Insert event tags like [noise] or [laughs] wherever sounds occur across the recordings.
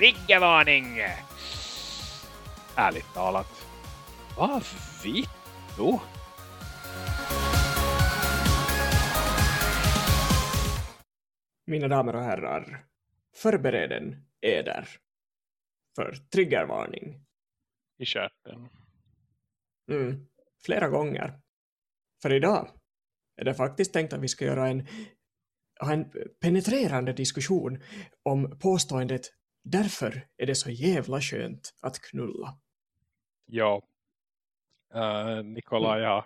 triggervarning! Ärligt talat. Vad vittu? Mina damer och herrar, förbereden eder för triggervarning. I stjärten. Mm, flera gånger. För idag är det faktiskt tänkt att vi ska göra en, ha en penetrerande diskussion om påståendet därför är det så jävla skönt att knulla. Ja. Uh, Nikolaj har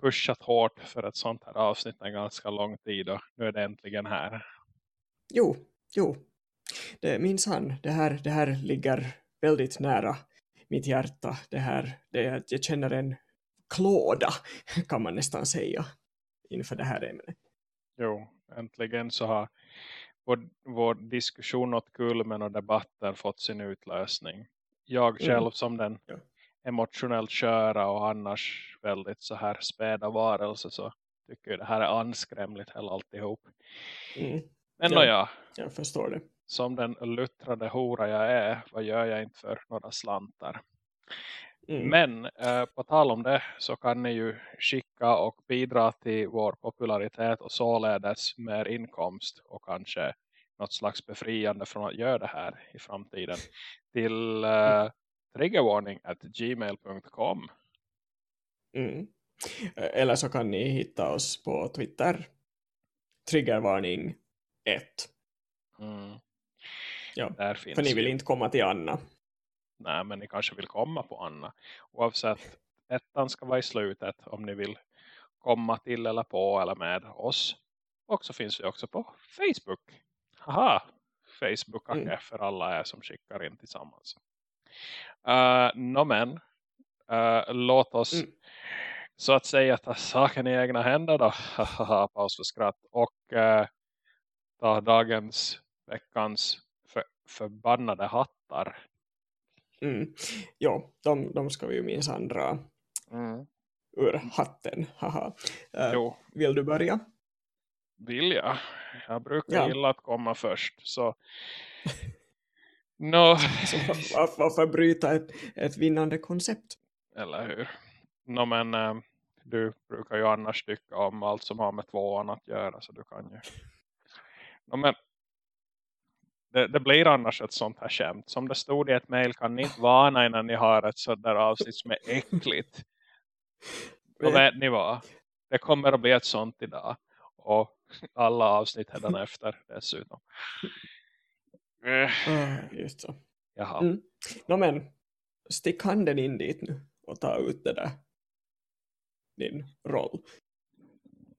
pushat hårt för ett sånt här avsnitt en ganska lång tid och nu är det äntligen här. Jo, jo. Det minns han. Det här, det här ligger väldigt nära mitt hjärta. Det här, det, jag känner en klåda [laughs] kan man nästan säga inför det här ämnet. Jo, äntligen så har vår, vår diskussion åt kulmen och debatten fått sin utlösning. Jag mm. själv mm. som den ja. emotionellt köra och annars väldigt så här späda varelse så tycker jag det här är anskrämligt hela alltihop. Mm. Men ja, ja, jag förstår det. Som den luttrade hora jag är, vad gör jag inte för några slantar? Mm. Men eh, på tal om det så kan ni ju skicka och bidra till vår popularitet och således mer inkomst och kanske något slags befriande från att göra det här i framtiden till eh, triggerwarning at gmail.com mm. Eller så kan ni hitta oss på Twitter triggervarning 1 mm. ja, Där finns för ni vill ju. inte komma till Anna nej men ni kanske vill komma på Anna. Oavsett, ettan ska vara i slutet om ni vill komma till eller på eller med oss. Och så finns vi också på Facebook. Haha, Facebook mm. för alla er som skickar in tillsammans. Uh, no men, uh, låt oss mm. så att säga ta saken i egna händer då. [laughs] Paus för skratt. Och uh, ta dagens, veckans för, förbannade hattar. Mm. Jo, de, de ska vi ju minsann dra mm. ur hatten. Haha. Uh, vill du börja? Vill jag? Jag brukar ja. gilla att komma först. Så, [laughs] no. så var, varför bryta ett, ett vinnande koncept? Eller hur? No, men äh, du brukar ju annars tycka om allt som har med tvåan att göra. Så du kan ju... No, men det, det, blir annars ett sånt här skämt. Som det stod i ett mejl kan ni inte varna innan ni har ett sådant där avsnitt som är äckligt. Då vet ni vad. Det kommer att bli ett sånt idag. Och alla avsnitt redan efter dessutom. Uh, just så. Jaha. Mm. No, men, stick handen in dit nu och ta ut det där. Din roll.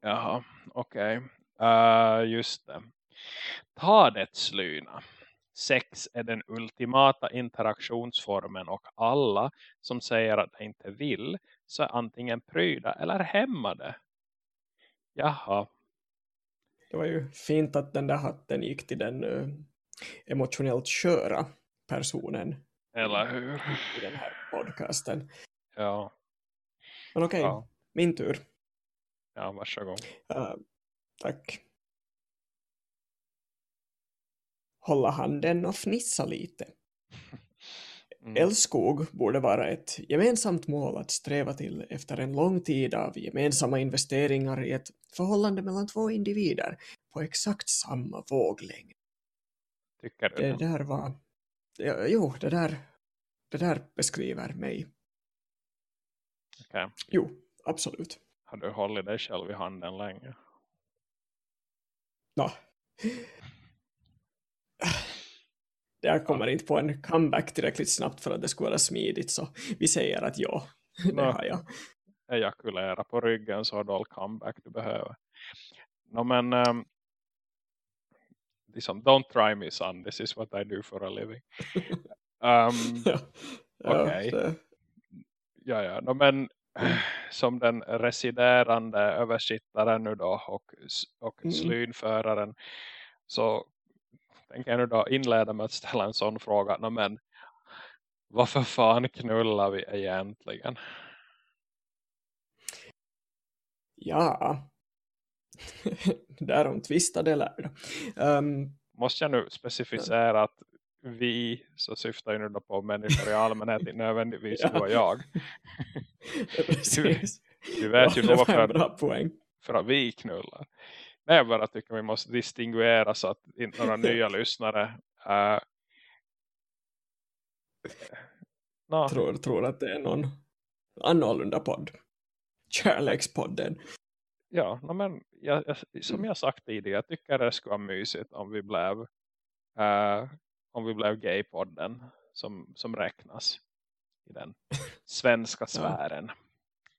Jaha, okej. Okay. Uh, eh, just det. Ta det slyna. Sex är den ultimata interaktionsformen och alla som säger att de inte vill så är antingen pryda eller hämmade. Jaha. Det var ju fint att den där hatten gick till den uh, emotionellt köra personen. Eller hur? I den här podcasten. Ja. Men okej, okay, ja. min tur. Ja, varsågod. Uh, tack. Hålla handen och fnissa lite. [laughs] Mm. Älskog borde vara ett gemensamt mål att sträva till efter en lång tid av gemensamma investeringar i ett förhållande mellan två individer på exakt samma våglängd. Tycker du? Det där var... Jo, det där, det där beskriver mig. Okay. Jo, absolut. Har du hållit dig själv i handen länge? Ja jag kommer inte på en comeback tillräckligt snabbt för att det skulle vara smidigt så vi säger att ja, det har jag. Ejakulera på ryggen så har du all comeback du behöver. No, men um, liksom, don't try me son, this is what I do for a living. [laughs] Um, ja, Okej. Okay. Ja, ja. No, men [clears throat] som den residerande översittaren nu då och, och mm. slynföraren så tänker jag nu då inleda med att ställa en sån fråga. No, men varför fan knullar vi egentligen? Ja, [laughs] därom tvistade lärd. Um, Måste jag nu specificera att vi så syftar ju nu då på människor i allmänhet nödvändigtvis [laughs] ja. du och jag. [laughs] Precis. Vi vet ju ja, nog varför, bra poäng. för att vi knullar. Nej, jag bara tycker vi måste distinguera så att inte några [laughs] nya lyssnare uh, no. tror, tror att det är någon annorlunda podd. Kärlekspodden. Ja, no, men jag, jag, som jag sagt tidigare, jag tycker det skulle vara mysigt om vi blev uh, om vi blev gaypodden som, som räknas i den [laughs] svenska sfären. ja.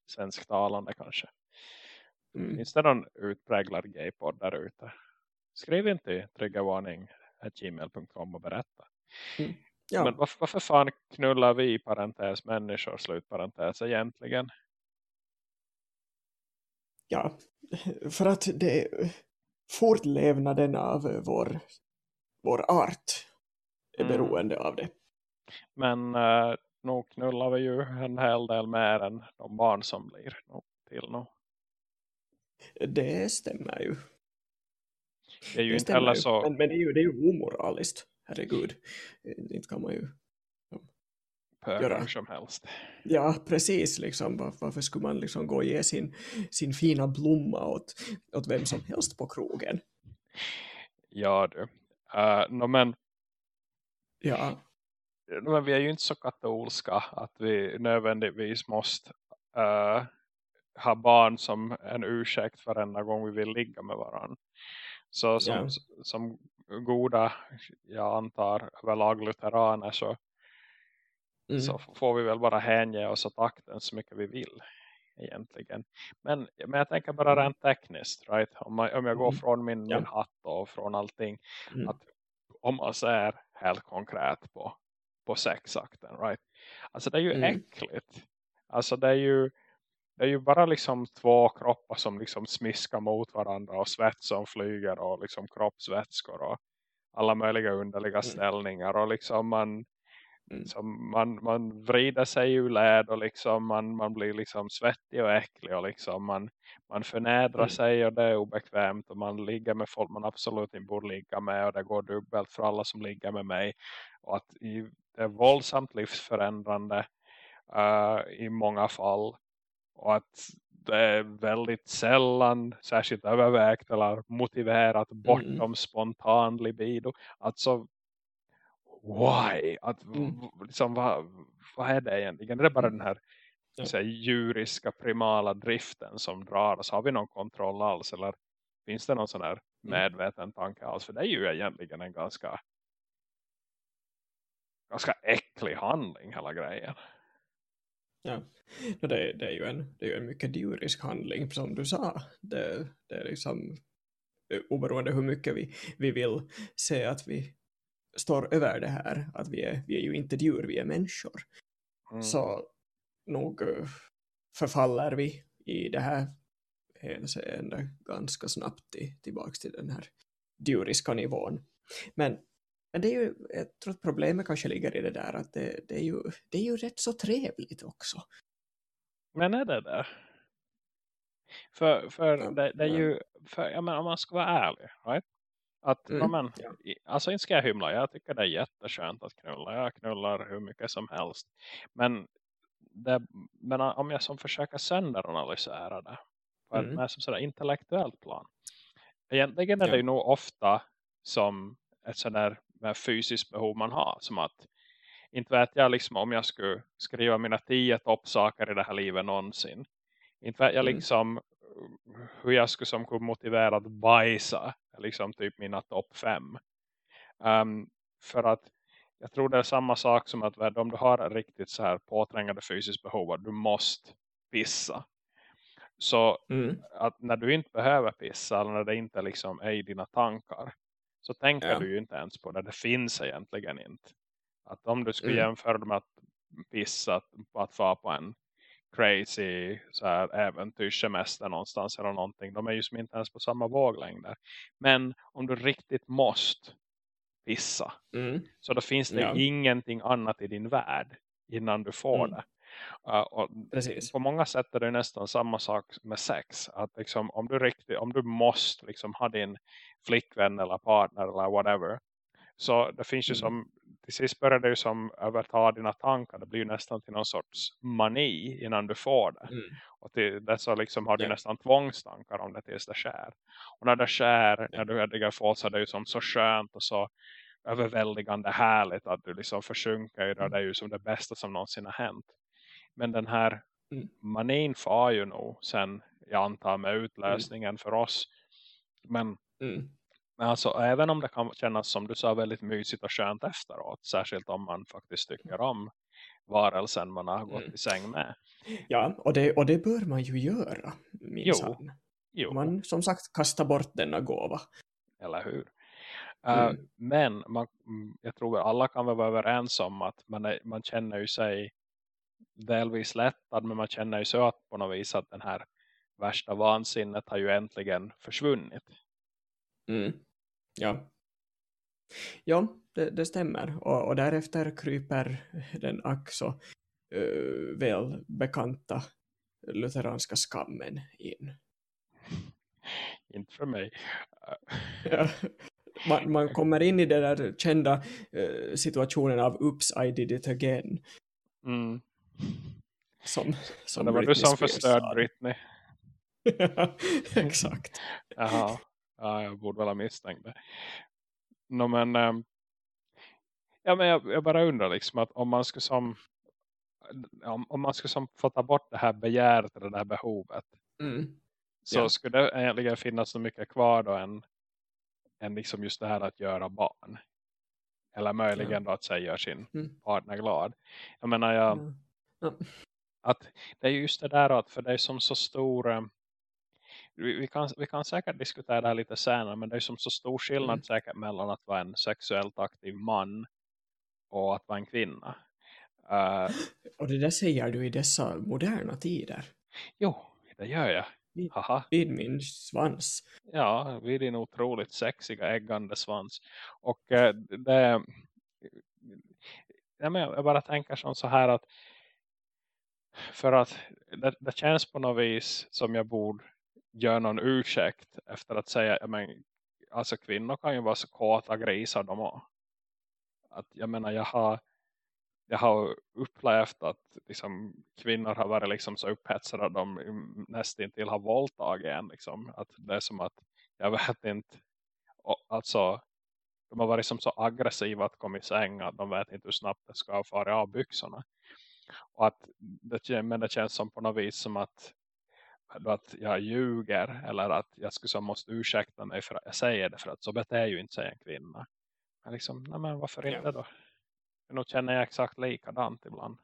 Svensktalande kanske. Mm. Finns det någon utpräglad gaypodd där ute? Skriv inte i triggervarning.gmail.com och berätta. Mm. Ja. Men varför, varför fan knullar vi parentes människor slutparentes egentligen? Ja, för att det fortlevnaden av vår, vår art är mm. beroende av det. Men äh, nog knullar vi ju en hel del mer än de barn som blir till nu. Det stämmer ju. Det är ju det inte heller så... Men, men, det är ju, det är ju omoraliskt, herregud. Inte kan man ju göra som helst. Ja, precis. Liksom. Var, varför skulle man liksom gå och ge sin, sin fina blomma åt, åt vem som helst på krogen? Ja, du. Uh, no, men Ja. Men vi är ju inte så katolska att vi nödvändigtvis måste uh, ha barn som en ursäkt varenda gång vi vill ligga med varandra. Så som, yeah. som goda, jag antar överlag lutheraner så, mm. så får vi väl bara hänge oss åt akten så mycket vi vill egentligen. Men, men jag tänker bara mm. rent tekniskt, right? Om, man, om jag går mm. från min, ja. min hatt och från allting, mm. att om man ser helt konkret på, på sexakten, right? Alltså det är ju mm. äckligt. Alltså det är ju det är ju bara liksom två kroppar som liksom smiskar mot varandra och svett som flyger och liksom kroppsvätskor och alla möjliga underliga mm. ställningar och liksom man Mm. Som man, man vrider sig ur led och liksom man, man blir liksom svettig och äcklig och liksom man, man förnedrar mm. sig och det är obekvämt och man ligger med folk man absolut inte borde ligga med och det går dubbelt för alla som ligger med mig och att det är våldsamt livsförändrande uh, i många fall och att det är väldigt sällan särskilt övervägt eller motiverat bortom mm. spontan libido. Alltså why? Att, mm. liksom, vad, vad är det egentligen? Är det bara mm. den här ja. säga, djuriska primala driften som drar oss? Har vi någon kontroll alls? Eller finns det någon sån här mm. medveten tanke alls? För det är ju egentligen en ganska ganska äcklig handling hela grejen. Ja, det, det, är ju en, det är ju en mycket djurisk handling som du sa. Det, det är liksom eh, oberoende hur mycket vi, vi vill se att vi står över det här att vi är, vi är ju inte djur, vi är människor. Mm. Så nog eh, förfaller vi i det här hänseende ganska snabbt till, tillbaka till den här djuriska nivån. Men, men det är ju, jag tror att problemet kanske ligger i det där att det, det, är, ju, det är ju rätt så trevligt också. Men är det där? För, för ja, det, det, är ju, för, jag menar, om man ska vara ärlig, right? Att, mm. men, ja. alltså inte ska jag hymla, jag tycker det är jätteskönt att knulla. Jag knullar hur mycket som helst. Men, det, men om jag som försöker sönderanalysera det på mm. ett som sådär intellektuellt plan. Egentligen är ja. det ju nog ofta som ett sådär fysiskt behov man har. Som att, inte vet jag liksom om jag skulle skriva mina tio toppsaker i det här livet någonsin. Inte vet jag mm. liksom hur jag skulle som kunna motivera att bajsa liksom typ mina topp fem. Um, för att jag tror det är samma sak som att om du har riktigt så här påträngande fysiskt behov att du måste pissa. Så mm. att när du inte behöver pissa eller när det inte liksom är i dina tankar så tänker ja. du ju inte ens på det. Det finns egentligen inte. Att om du skulle mm. jämföra med att pissa på att vara på en crazy så här äventyrssemester någonstans eller någonting. De är ju som inte ens på samma våglängder. Men om du riktigt måste pissa mm. så då finns det ja. ingenting annat i din värld innan du får mm. det. Uh, och Precis. På många sätt är det nästan samma sak med sex. Att liksom, om, du riktigt, om du måste liksom ha din flickvän eller partner eller whatever. Så det finns ju mm. som till sist börjar det ju som överta dina tankar. Det blir ju nästan till någon sorts mani innan du får det. Mm. Och till det så liksom har du Ja. nästan tvångstankar om det tills det skär. Och när det skär, när du äntligen får så är det ju som så skönt och så överväldigande härligt att du liksom försjunker i det. Det är ju som det bästa som någonsin har hänt. Men den här Mm. manin far ju nog sen, jag antar med utlösningen för oss. Men Mm. men alltså, även om det kan kännas som du sa väldigt mysigt och skönt efteråt. Särskilt om man faktiskt tycker om varelsen man har gått Mm. i säng med. Ja, och det, och det bör man ju göra, minsann. Jo, Man som sagt kastar bort denna gåva. eller hur? Mm. Uh, men man, mm, jag tror att alla kan väl vara överens om att man, är, man känner ju sig delvis lättad. Men man känner ju så att på något vis att den här värsta vansinnet har ju äntligen försvunnit. Mm. Ja. Ja, det, det stämmer. Och, och därefter kryper den ack så uh, väl bekanta lutheranska skammen in. Inte för mig. Uh, Ja. Man, man kommer in i den där kända eh, situationen av oops, I did it again. mm. Som, som det var Britney du som förstörde. Britney. [laughs] Exakt. Jaha, ja, jag borde väl ha misstänkt det. No, men, ehm, ja, men jag, jag bara undrar liksom att om man skulle som om, om man skulle som få ta bort det här begäret eller det här behovet Mm. så Ja. skulle det egentligen finnas så mycket kvar då än, än liksom just det här att göra barn. Eller möjligen då att säga gör sin Mm. partner glad. Jag menar jag, Ja. Att det är just det där att för det är som så stor eh, vi, kan, vi kan säkert diskutera det här lite senare men det är som så stor skillnad Mm. säkert mellan att vara en sexuellt aktiv man och att vara en kvinna. Eh, [laughs] Och det där säger du i dessa moderna tider. jo, det gör jag. Vi- Haha. Vid min svans. Ja, vid din otroligt sexiga äggande svans. Och eh, det men jag bara tänker som så här att för att det, det känns på något vis som jag borde göra någon ursäkt efter att säga, ja, men, alltså kvinnor kan ju vara så kåta grisar de har. Att jag menar jag har jag har upplevt att liksom, kvinnor har varit liksom så upphetsade att de nästan till har våldtagit en. Liksom. Att det är som att, jag vet inte, och, alltså de har varit som så aggressiva att komma i säng att de vet inte hur snabbt det ska fara av byxorna. Och att det, men det känns som på något vis som att, att jag ljuger eller att jag skulle så måste ursäkta mig för att jag säger det för att så beter ju inte sig en kvinna. Men liksom, nej men varför inte då? För nog känner jag exakt likadant ibland.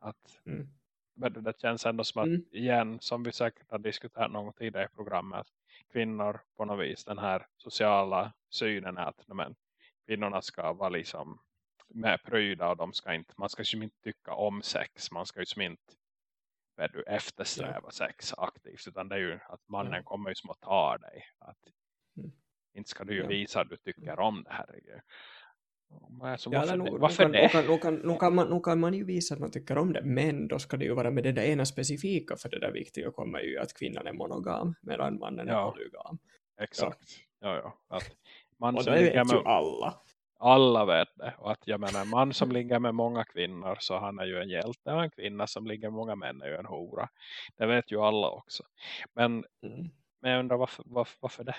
Att Mm. men det- känns ändå som att Mm. igen, som vi säkert har diskuterat någon tidigare i programmet, kvinnor på något vis, den här sociala synen är att men, kvinnorna ska vara liksom med pryda och de ska inte, man ska ju inte tycka om sex, man ska ju som inte vet du, eftersträva sex aktivt, utan det är ju att mannen Ja. kommer ju som att ta dig. Att, Mm. Inte ska du ju Ja. visa att du tycker om det här. Men Alltså, Ja, varför det? Varför det? kan, man, nog kan man ju visa att man tycker om det, men då ska det ju vara med det där ena specifika, för det där viktiga kommer ju att kvinnan är monogam, medan mannen Ja. är polygam. Exakt. Ja, ja. Att man Och det vet ju med, alla. Alla vet det. Och att jag menar, en man som ligger med många kvinnor så han är ju en hjälte. Och en kvinna som ligger med många män är ju en hora. Det vet ju alla också. Men, Mm. men jag undrar varför, varför, varför det?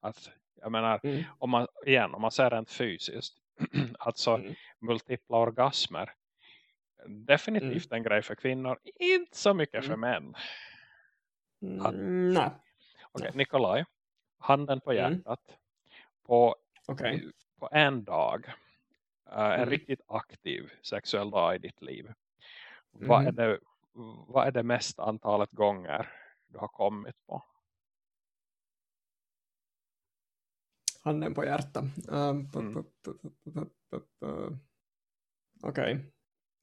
Att, jag menar, Mm. om man, igen, om man ser rent fysiskt. [clears throat] alltså Mm. multipla orgasmer. Definitivt en grej för kvinnor. Inte så mycket för Mm. män. Mm, nej, Okej, Ja. Nikolaj. Handen på Mm. hjärtat. På okej. På en dag eh, en Mm. riktigt aktiv sexuell dag i ditt liv vad, är Mhm. det, vad är det mest antalet gånger du har kommit på? Handen på. Um, Mm. p- Okej.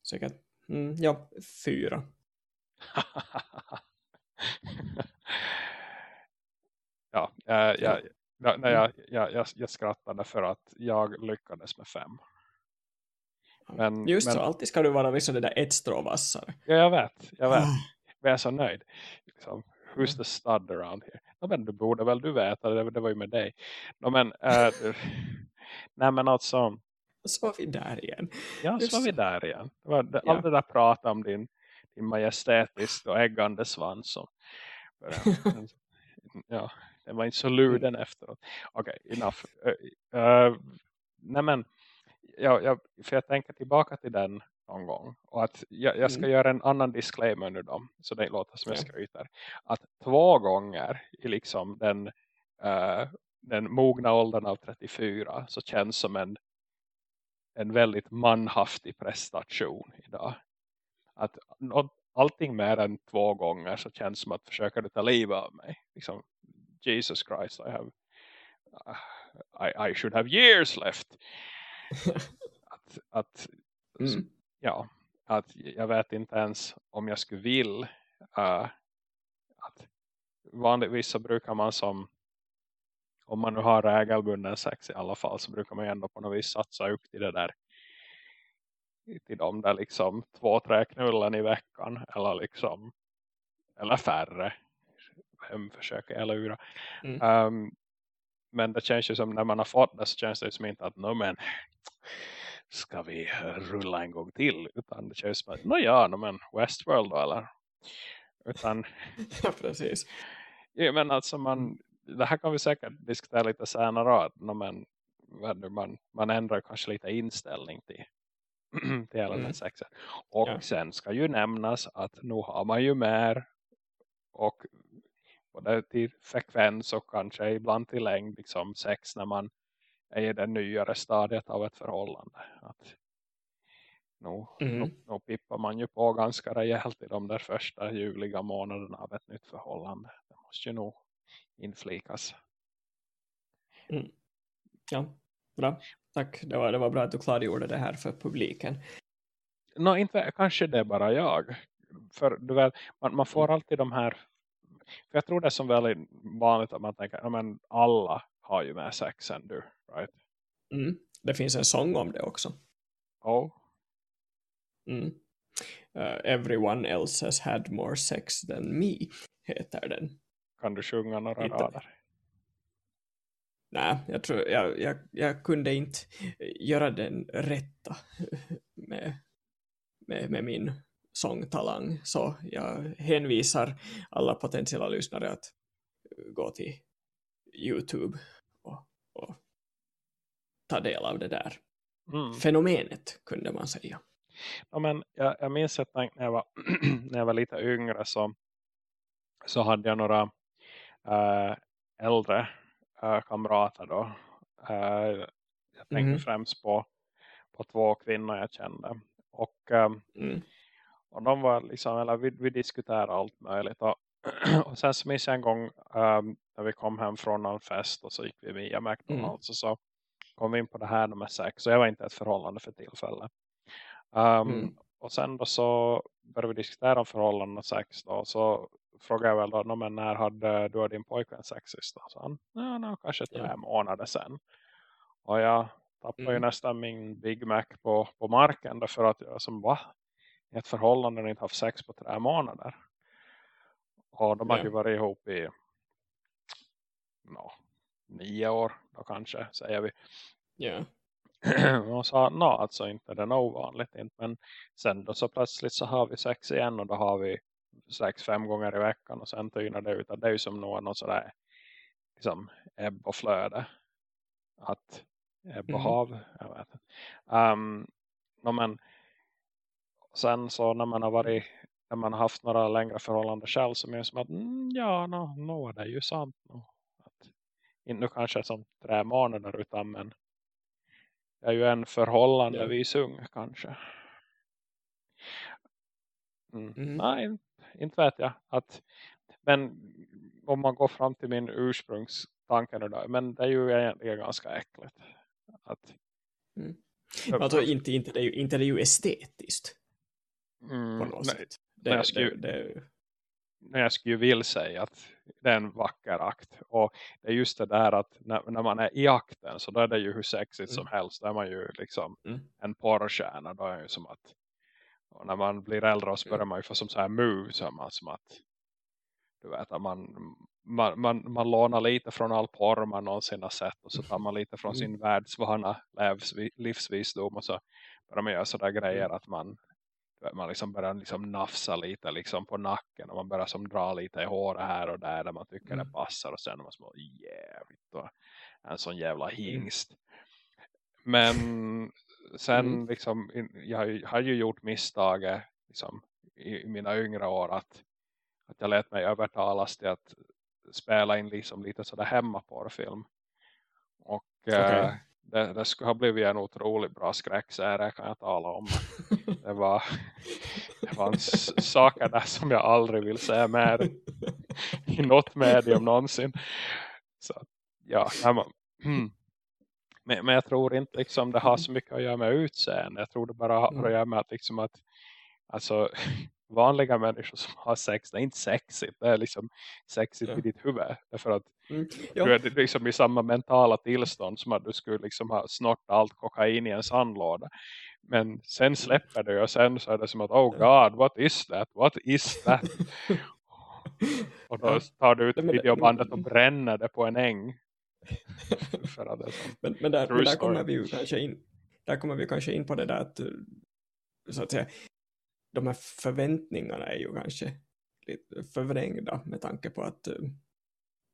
Säkert. Mm, ja, fyra. [laughs] ja, eh, jag, Ja. nej, jag, jag, jag, jag skrattade för att jag lyckades med fem. Men, Just men, så, alltid ska du vara liksom det där ett strå vassare. Ja, jag vet, jag vet. Men jag är så nöjd. Liksom, who's Mm. the stud around here? Ja, men du borde väl du veta, det, det var ju med dig. No, men, äh, [laughs] nej men alltså, så var vi där igen. Ja, så var vi där igen. Var det, ja. Allt där prat om din, din majestätiskt och äggande svans. Som, [laughs] ja, det var inte så luden mm. efteråt. Okej, okay, enough. Uh, uh, nej men, jag, jag, för jag tänker tillbaka till den någon gång. Och att jag, jag ska mm. göra en annan disclaimer nu då. Så det låter som jag skryter. Att två gånger i liksom den, uh, den mogna åldern av 34 så känns som en, en väldigt manhaftig prestation idag. Att allting mer än två gånger så känns som att försöka du ta livet av mig. Liksom, Jesus Christ, I have uh, I, I should have years left. [laughs] att, att mm ja, att jag vet inte ens om jag skulle vill uh, att vanligtvis så brukar man som om man nu har regelbunden sex i alla fall så brukar man ju ändå på något vis satsa upp till det där till de där liksom två, tre knullen i veckan eller liksom eller färre vem försöker jag lura mm. um, men det känns ju som när man har fått det så känns det som inte att no, men ska vi rulla en gång till utan det känns som att, no ja, no, men Westworld då eller utan [laughs] ja precis ja, men alltså man det här kan vi säkert diskutera lite senare att no, men, man, man ändrar kanske lite inställning till [clears throat] till hela mm. den sexen. Och ja. sen ska ju nämnas att nu har man ju mer och både till frekvens och kanske ibland till längd liksom sex när man är i det nyare stadiet av ett förhållande. Att nu, mm. nu, nu pippar man ju på ganska rejält i de där första juliga månaderna av ett nytt förhållande. Det måste ju nog inflikas. Mm. Ja, bra. Tack, det var, det var bra att du klargjorde det här för publiken. No, inte kanske det är bara jag. För du vet, man, man får mm. alltid de här för jag tror det är som väldigt vanligt att man tänker, ja men alla har ju med sex än du, right? Mm. Det finns en sång om det också. Oh. Mm. Uh, everyone else has had more sex than me, heter den. Kan du sjunga några inte. rader? Nej, jag tror jag, jag, jag kunde inte göra den rätta med, med, med min sångtalang. Så jag hänvisar alla potentiella lyssnare att gå till Youtube och, och ta del av det där mm. fenomenet kunde man säga. Ja, men jag, jag minns att när jag, var, [clears throat] när jag var lite yngre så, så hade jag några äh, äldre äh, kamrater då. Äh, jag tänkte mm. främst på, på två kvinnor jag kände. Och, mm. Och de var liksom, eller vi, vi diskuterade allt möjligt. Och, [clears throat] och sen så minns jag en gång um, när vi kom hem från en fest och så gick vi via McDonalds mm. och så kom vi in på det här nummer sex. Så jag var inte ett förhållande för tillfället. Um, mm. Och sen då så började vi diskutera om förhållanden och sex då. Så frågade jag väl då, men när hade du och din pojkvän sex sist då? Så han, ja, no, kanske tre ja. månader sen. Och jag tappade mm. ju nästan min Big Mac på, på marken därför att jag som va? Ett förhållande inte haft sex på tre månader. Och de har ju varit ihop i no, nio år då kanske, säger vi. Ja. [clears throat] och sa, no, alltså inte det är ovanligt. Inte. Men sen då så plötsligt så har vi sex igen och då har vi sex fem gånger i veckan och sen tynar det ut. Det är ju som någon sådär liksom ebb och flöde. Att ebb och mm. hav, jag vet. Um, no, men sen så när man har varit när man har haft några längre förhållanden själv så det som att mm, ja, no, no, det är ju sant. No. Att, inte nu kanske som tre månader utan men jag är ju en förhållandevis ja. ung kanske. Mm. Mm. Nej, inte vet jag. Att, men om man går fram till min ursprungstanke nu då, men det är ju egentligen ganska äckligt. Att, mm. Alltså inte, inte, det är ju, inte det är ju estetiskt. Mm, på något nej, sätt. Det, jag skulle, det, det... Men jag skulle vilja säga att det är en vacker akt. Och det är just det där att när, när man är i akten så då är det ju hur sexigt mm. som helst. Då är man ju liksom mm. en porrstjärna. Då är det ju som att och när man blir äldre så börjar man ju få som så här moves som, som att du vet att man, man, man, man lånar lite från all porr man någonsin har sett och så tar man lite från sin mm. världsvana livsvisdom och så börjar man göra sådär grejer mm. att man man liksom börjar liksom nafsa lite liksom på nacken och man börjar som dra lite i håret här och där där man tycker mm. det passar och sen man som jävligt och en sån jävla mm. hingst. Men sen mm. liksom jag har ju gjort misstaget liksom, i, i mina yngre år att, att jag lät mig övertalas till att spela in liksom lite sådär hemma på film. Och okay. eh, det, det skulle ha blivit en otroligt bra skräckserie kan jag tala om. [laughs] Det var, det var en saker där som jag aldrig vill se mer i något medium någonsin. Så ja, mm. men, men jag tror inte liksom det har så mycket att göra med utseende. Jag tror det bara har att göra med att, liksom att alltså, vanliga människor som har sex, det är inte sexigt. Det är liksom sexigt ja. i ditt huvud. Därför att mm. du är liksom i samma mentala tillstånd som att du skulle liksom ha snort allt kokain i en sandlåda. Men sen mm. släpper det och sen så är det som att oh god, what is that? What is that? [laughs] och då tar du ut videobandet och bränner det på en äng. [laughs] men, men, där, men där kommer vi ju kanske in där kommer vi kanske in på det där att så att säga, de här förväntningarna är ju kanske lite förvrängda med tanke på att uh,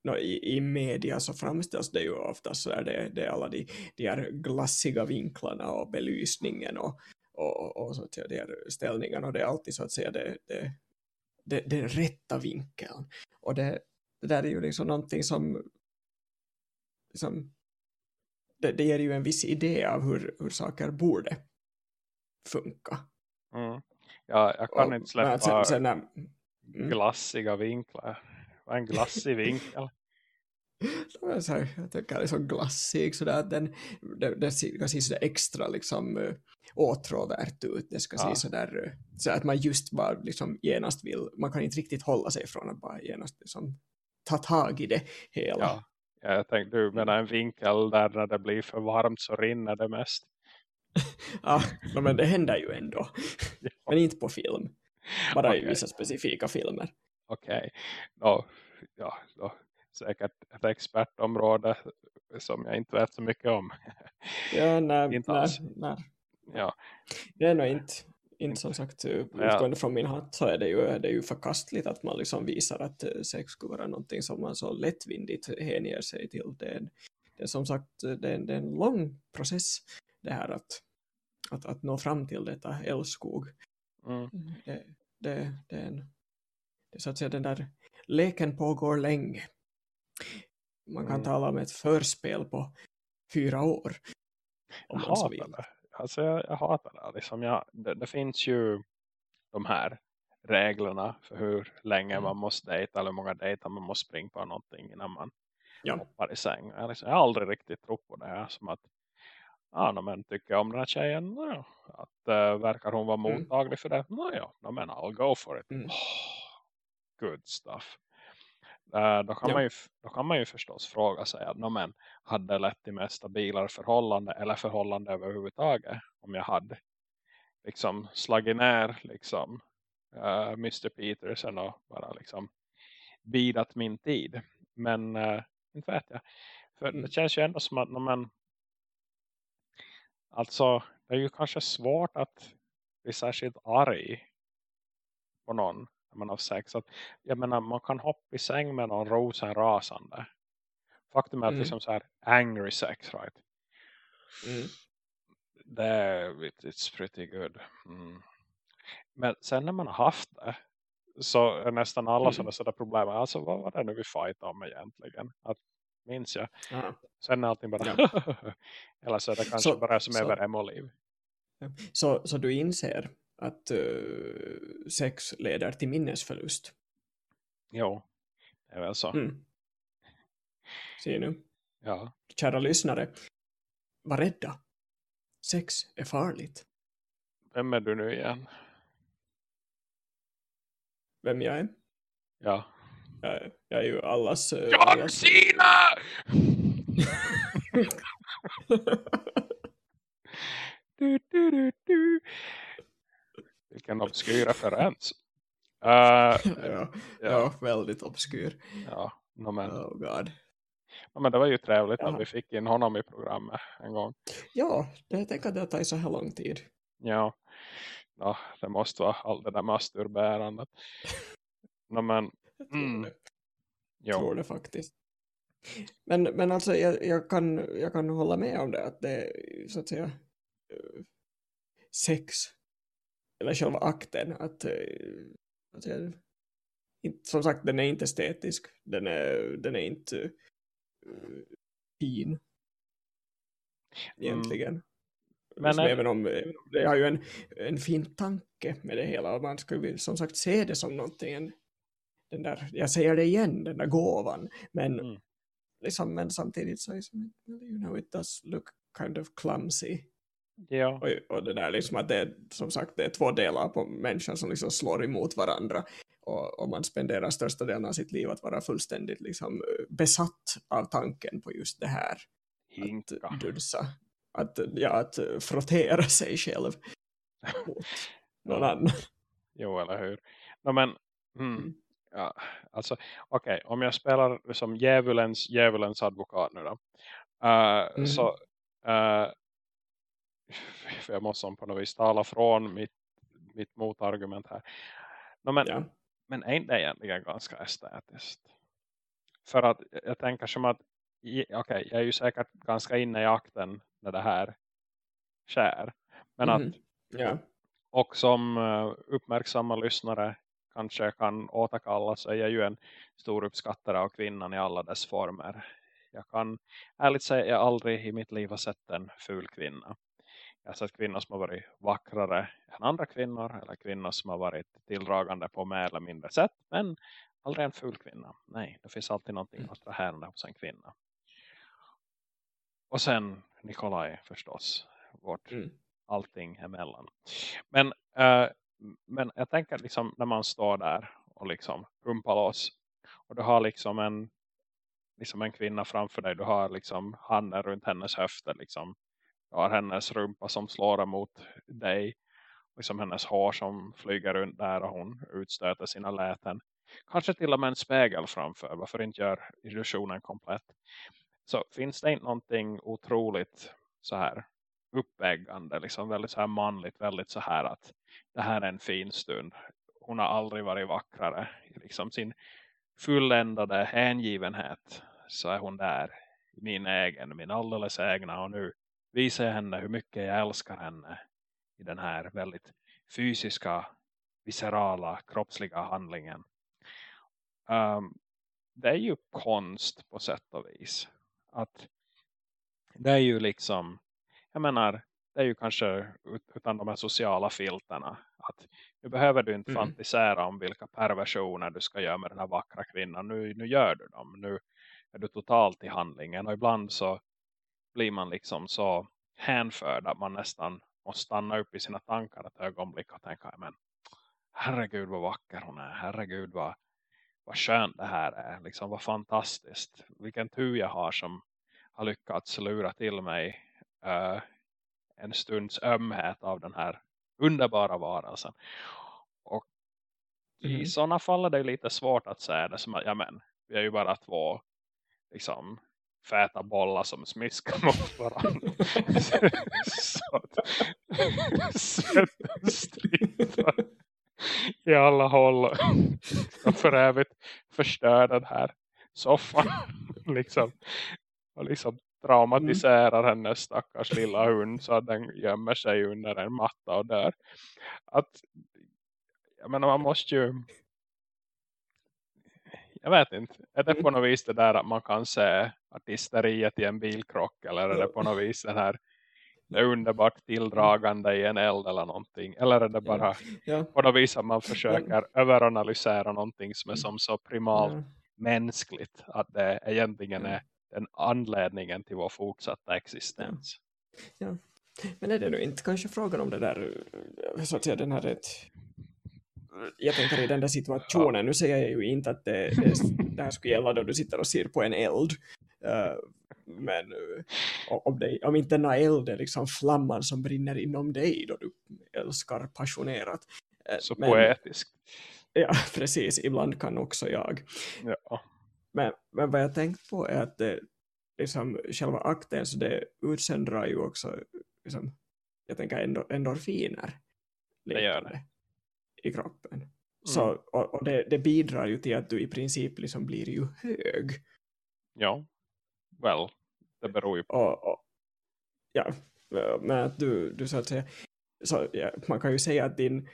no, i, i media så framställs det ju ofta så är det, det är alla de, de här glassiga vinklarna och belysningen och, och, och så att säga, de här ställningarna och det är alltid så att säga det, det, det, den rätta vinkeln och det, det där är ju liksom någonting som liksom, det, det ger ju en viss idé av hur, hur saker borde funka. Mm. Ja, jag kan och, inte släppa sen, sen, mm. glassiga vinklar. Är en glassig vinkel? här, [laughs] jag tycker det är så glassig sådär att den, det, det ska se sådär extra liksom uh, åtråvärt ut. Det ska ja. se sådär uh, så att man just bara liksom genast vill, man kan inte riktigt hålla sig från att bara genast liksom ta tag i det hela. Ja, jag tänkte du menar en vinkel där när det blir för varmt så rinner det mest. [laughs] ja, men det händer ju ändå. [laughs] ja. Men inte på film. Bara okay. i vissa specifika filmer. Okej. Okay. No, ja, då, säkert ett expertområde som jag inte vet så mycket om. Ja, nej, inte nej, nej. Ja. Det är nog inte, inte som sagt utgående ja. från min hatt så är det, ju, det är ju förkastligt att man liksom visar att eh, sex skulle vara någonting som man så lättvindigt hänger sig till. Det är, det är som sagt det är, det är en lång process det här att, att, att nå fram till detta älskog. Mm. Det, det, det, är en, det så att säga den där leken pågår länge. Man kan mm. tala om ett förspel på fyra år. Om jag hatar det. Alltså jag, jag hatar det. Liksom jag, det. Det finns ju de här reglerna för hur länge mm. man måste dejta eller hur många dejtar man måste springa på någonting innan man ja. hoppar i säng. Jag, liksom, jag har aldrig riktigt trott på det här. Som att ja, no, men tycker jag om den här tjejen no, att uh, verkar hon vara mm. mottaglig mm. för det no, ja, no, men I'll go for it mm. oh, good stuff uh, då, kan ja. man ju, då kan man ju förstås fråga sig att men, hade det lett till mest stabilare förhållande eller förhållande överhuvudtaget om jag hade liksom slagit ner liksom uh, eh, Mr. Peterson och bara liksom bidat min tid men uh, inte vet jag för mm. det känns ju ändå som att men, Alltså, det är ju kanske svårt att bli särskilt arg på någon när man har sex. Att, jag menar, man kan hoppa i säng med någon rosen rasande. Faktum är att mm. liksom så här angry sex, right? Mm. Det är, it's pretty good. Mm. Men sen när man har haft det så är nästan alla mm. sådana problem. Alltså vad var det nu vi fight om egentligen? Att minns jag. Aha. Sen är allting bara ja. [laughs] eller så är det kanske så, bara som så, över emoliv. Så, så du inser att uh, sex leder till minnesförlust? Jo, det är väl så. Mm. Ser nu. Ja. Kära lyssnare, var rädda. Sex är farligt. Vem är du nu igen? Vem jag är? Ja. Jag, jag är ju allas... Uh, John Cena! du, du, du, du. Vilken obskyr referens. Uh, [laughs] ja, ja. ja, väldigt obskyr. Ja, No, men, Oh god. no, men det var ju trevligt Jaha. att vi fick in honom i programmet en gång. Ja, det jag tänker att det tagit så här lång tid. Ja, ja det måste vara allt det där masturberandet. no, men, [laughs] Jag tror, Mm. det, jo. tror det faktiskt. Men, men alltså jag, jag, kan, jag kan hålla med om det att det så att säga eh, sex eller själva akten att, eh, att jag, inte, som sagt den är inte estetisk. Den är, den är inte uh, fin. Egentligen. Men men, är- även om eh, det har ju en, en fin tanke med det hela. Man ska ju som sagt se det som någonting en, den där, jag säger det igen, den där gåvan. Men, Mm. liksom, men samtidigt så är det you know, it does look kind of clumsy Ja, och, och det där liksom att det är som sagt det är två delar på människan som liksom slår emot varandra och, och man spenderar största delen av sitt liv att vara fullständigt liksom eh, besatt av tanken på just det här hinka. att dudsa att, ja, att eh, frottera sig själv [laughs] mot någon Ja. annan Jo, eller hur? No, men, mm, Mm. ja, alltså, okej, om jag spelar som djävulens, djävulens advokat nu då. eh, Mhm. Så, eh, [laughs] för jag måste som på något vis tala från mitt, mitt motargument här. No, men, ja. men är inte det egentligen ganska estetiskt? För att jag tänker som att, okej, jag är ju säkert ganska inne i akten när det här sker. Men att Mhm. ja. och som eh, uppmärksamma lyssnare kanske kan återkalla så är jag ju en stor uppskattare av kvinnan i alla dess former. Jag kan ärligt säga att jag aldrig i mitt liv har sett en ful kvinna. Jag har sett kvinnor som har varit vackrare än andra kvinnor eller kvinnor som har varit tilldragande på mer eller mindre sätt. Men aldrig en ful kvinna. Nej, det finns alltid någonting Mm. attraherande hos en kvinna. Och sen Nikolaj förstås. Vårt Mm. allting emellan. Men, eh, men jag tänker liksom när man står där och liksom rumpar loss. Och du har liksom en, liksom en kvinna framför dig. Du har liksom handen runt hennes höfter. Liksom. Har hennes rumpa som slår emot dig. Liksom hennes hår som flyger runt där och hon utstöter sina läten. Kanske till och med en spegel framför. Varför inte gör illusionen komplett. Så finns det inte någonting otroligt så här uppäggande, liksom väldigt så här manligt, väldigt så här att det här är en fin stund. Hon har aldrig varit vackrare. I liksom sin fulländade hängivenhet så är hon där i min egen, min alldeles egna och nu visar jag henne hur mycket jag älskar henne i den här väldigt fysiska, viscerala, kroppsliga handlingen. Um, det är ju konst på sätt och vis. Att det är ju liksom jag menar, det är ju kanske ut- utan de här sociala filterna. Att nu behöver du inte Mm. fantisera om vilka perversioner du ska göra med den här vackra kvinnan. Nu, nu gör du dem. Nu är du totalt i handlingen. Och ibland så blir man liksom så hänförd att man nästan måste stanna upp i sina tankar ett ögonblick och tänka, men herregud vad vacker hon är. Herregud vad, vad skönt det här är. Liksom vad fantastiskt. Vilken tur jag har som har lyckats lura till mig eh, en stunds ömhet av den här underbara varelsen. Och i Mhm. sådana fall är det lite svårt att säga det som att, ja men, vi är ju bara två liksom fäta bollar som smiskar [laughs] mot varandra. så att svetten stritar i alla håll och för övrigt förstör den här soffan liksom och liksom traumatiserar hennes stackars lilla hund så att den gömmer sig under en matta och dör. Att, jag menar man måste ju jag vet inte, är det på något vis det där att man kan se artisteriet i en bilkrock eller är det på något vis den här underbart tilldragande i en eld eller någonting eller är det bara ja. på något vis att man försöker överanalysera någonting som är som så primalt Ja. mänskligt att det egentligen Ja. är den anledningen till vår fortsatta existens. Men är det nu inte kanske frågan om det där, eh, så att säga, den här jag tänker i den där situationen, nu säger jag ju inte att det, [laughs] det, det här skulle gälla då du sitter och ser på en eld, eh, men eh, om, det, om inte den här eld är liksom flamman som brinner inom dig då du älskar passionerat. Eh, Så men- poetiskt. Ja, [laughs] precis, ibland kan också jag. Ja. Men, men vad jag tänkt på är att det, liksom, själva akten så det utsöndrar ju också liksom, jag tänker endor, endorfiner det gör det. I kroppen. Mm. Så, och, och det, det, bidrar ju till att du i princip liksom blir ju hög. Ja, well, det beror ju på. Och, och, ja, men att du, du så att säga, så, ja, man kan ju säga att din,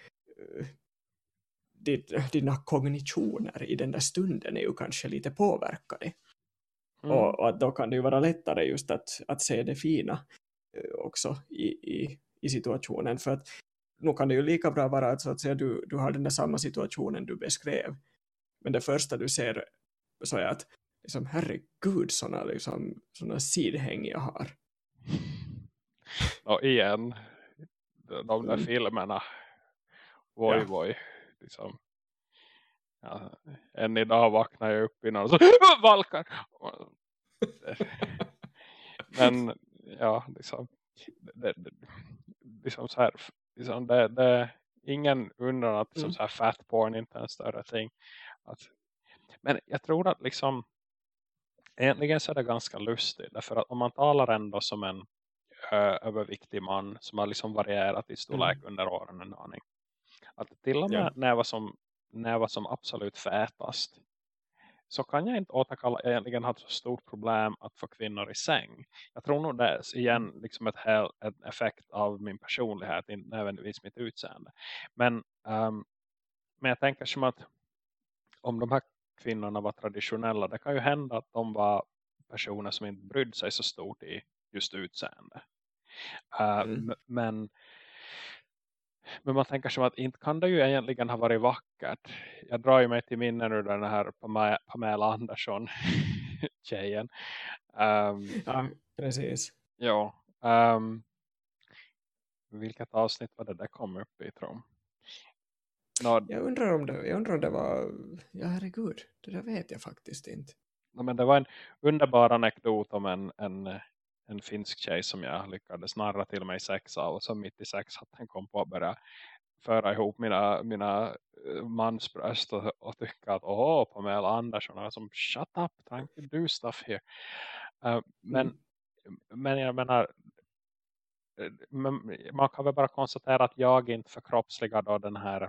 din, dina kognitioner i den där stunden är ju kanske lite påverkade. Mm. Och, och, då kan det ju vara lättare just att, att se det fina eh, också i, i, i situationen. För att nu kan det ju lika bra vara att, så att säga, du, du har den där samma situationen du beskrev. Men det första du ser så är att liksom, herregud sådana liksom, såna sidhäng jag har. Och igen, de där mm. filmerna, voj ja. voj, liksom. Ja, än idag vaknar jag upp innan och så valkar. Men ja, liksom, det, det, liksom så här, liksom det, det, ingen undrar att liksom mm. så här fat porn inte är en större ting. Att, men jag tror att liksom egentligen så är det ganska lustigt. Därför att om man talar ändå som en ö, överviktig man som har liksom varierat i storlek mm. under åren en aning. Att till och med ja. när, jag var som, när jag var som absolut fätast så kan jag inte återkalla egentligen ha ett så stort problem att få kvinnor i säng. Jag tror nog det är igen mm. liksom ett hel, en effekt av min personlighet, inte nödvändigtvis mitt utseende. Men, um, men jag tänker som att om de här kvinnorna var traditionella, det kan ju hända att de var personer som inte brydde sig så stort i just utseende. Uh, mm. Men men man tänker som att inte kan det ju egentligen ha varit vackert. Jag drar ju mig till minnen ur den här Pamela Andersson [laughs] tjejen. Um, ja, precis. Ja. Um, vilket avsnitt var det där kom upp i tror Nå, jag undrar om det, jag undrar om det var, ja herregud, det där vet jag faktiskt inte. men det var en underbar anekdot om en, en en finsk tjej som jag lyckades narra till mig sex av. Och så mitt i sexhatten kom på att börja föra ihop mina, mina eh, mansbröst och, och tycka att åh, Pamela Andersson är som shut up, trying to do stuff here. Uh, men, mm. men jag menar eh, man kan väl bara konstatera att jag inte förkroppsligar då den här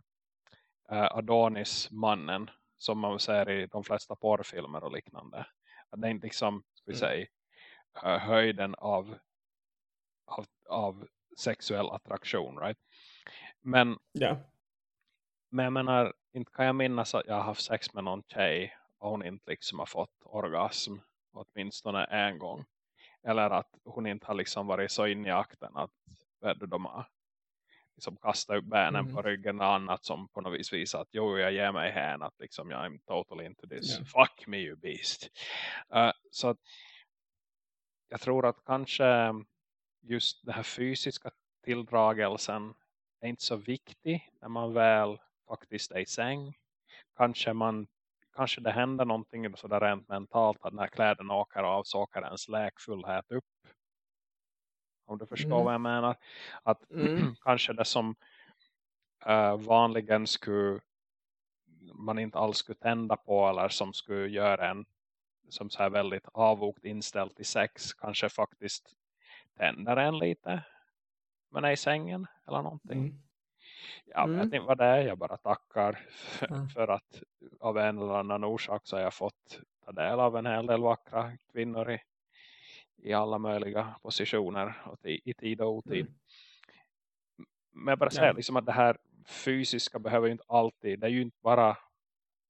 uh, Adonis-mannen som man ser i de flesta porrfilmer och liknande. Att det är inte liksom, ska vi mm. säga, höjden av, av, av sexuell attraktion, right? Men, yeah. men jag menar, inte kan jag minnas att jag har haft sex med någon tjej och hon inte liksom har fått orgasm åtminstone en gång. Eller att hon inte har liksom varit så in i akten att de har liksom kastat upp benen mm. på ryggen och annat som på något vis visar att jo, jag ger mig hän att liksom jag är totally into this. Yeah. Fuck me you beast. Uh, så att jag tror att kanske just den här fysiska tilldragelsen är inte så viktig när man väl faktiskt är i säng. Kanske, man, kanske det händer någonting sådär rent mentalt att när kläderna åker av så åker ens läkfullhet upp. Om du förstår mm. vad jag menar. Att [clears throat] mm. kanske det som uh, vanligen skulle man inte alls skulle tända på eller som skulle göra en som så här väldigt avvokt inställd till sex kanske faktiskt tänder en lite men är i sängen eller någonting. Mm. Jag vet mm. inte vad det är, jag bara tackar för, mm. för, att av en eller annan orsak så har jag fått ta del av en hel del vackra kvinnor i, i alla möjliga positioner och i tid och otid. Mm. Men jag bara säger ja. liksom att det här fysiska behöver ju inte alltid, det är ju inte bara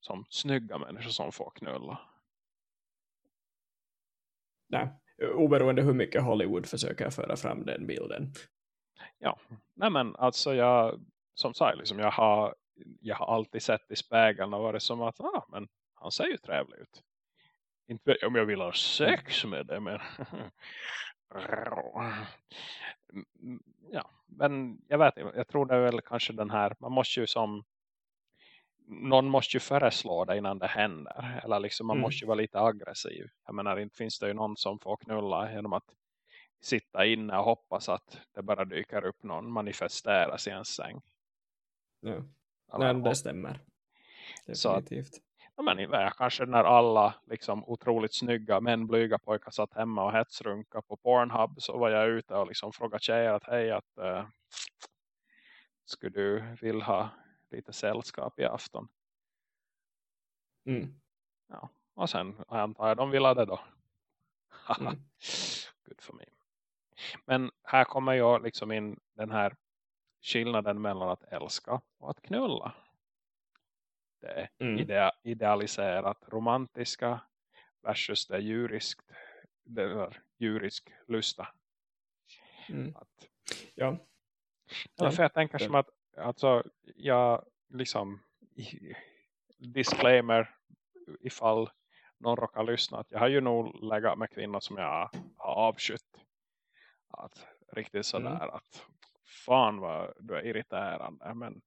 som snygga människor som får knulla nej, oberoende hur mycket Hollywood försöker föra fram den bilden. Ja, nej men alltså jag, som sagt, liksom, jag, har, jag har alltid sett i spegeln och varit som att, ah, men han ser ju trevlig ut. Inte om jag vill ha sex med det, men [laughs] ja, men jag vet inte, jag tror det är väl kanske den här, man måste ju som någon måste ju föreslå det innan det händer. Eller liksom man mm. måste ju vara lite aggressiv. Jag menar, inte finns det ju någon som får knulla genom att sitta inne och hoppas att det bara dyker upp någon manifesteras i en säng. Ja, Nej, det stämmer. Definitivt. Så men jag kanske när alla liksom otroligt snygga män blyga pojkar satt hemma och hetsrunka på Pornhub så var jag ute och liksom frågade tjejer att hej att uh, skulle du vilja ha lite sällskap i afton? Mm. Ja, och sen antar jag de ville det då. [laughs] Mm. Good for me. Men här kommer jag liksom in den här skillnaden mellan att älska och att knulla. Det är Mm. ide idealiserat romantiska versus det djuriskt det är djurisk lusta. Mm. Att, Ja. ja. För jag tänker som att alltså, jag liksom disclaimer ifall någon råkar lyssna att jag har ju nog läggat med kvinnor som jag har avskytt. Att riktigt sådär Mm. att fan vad du är irriterande men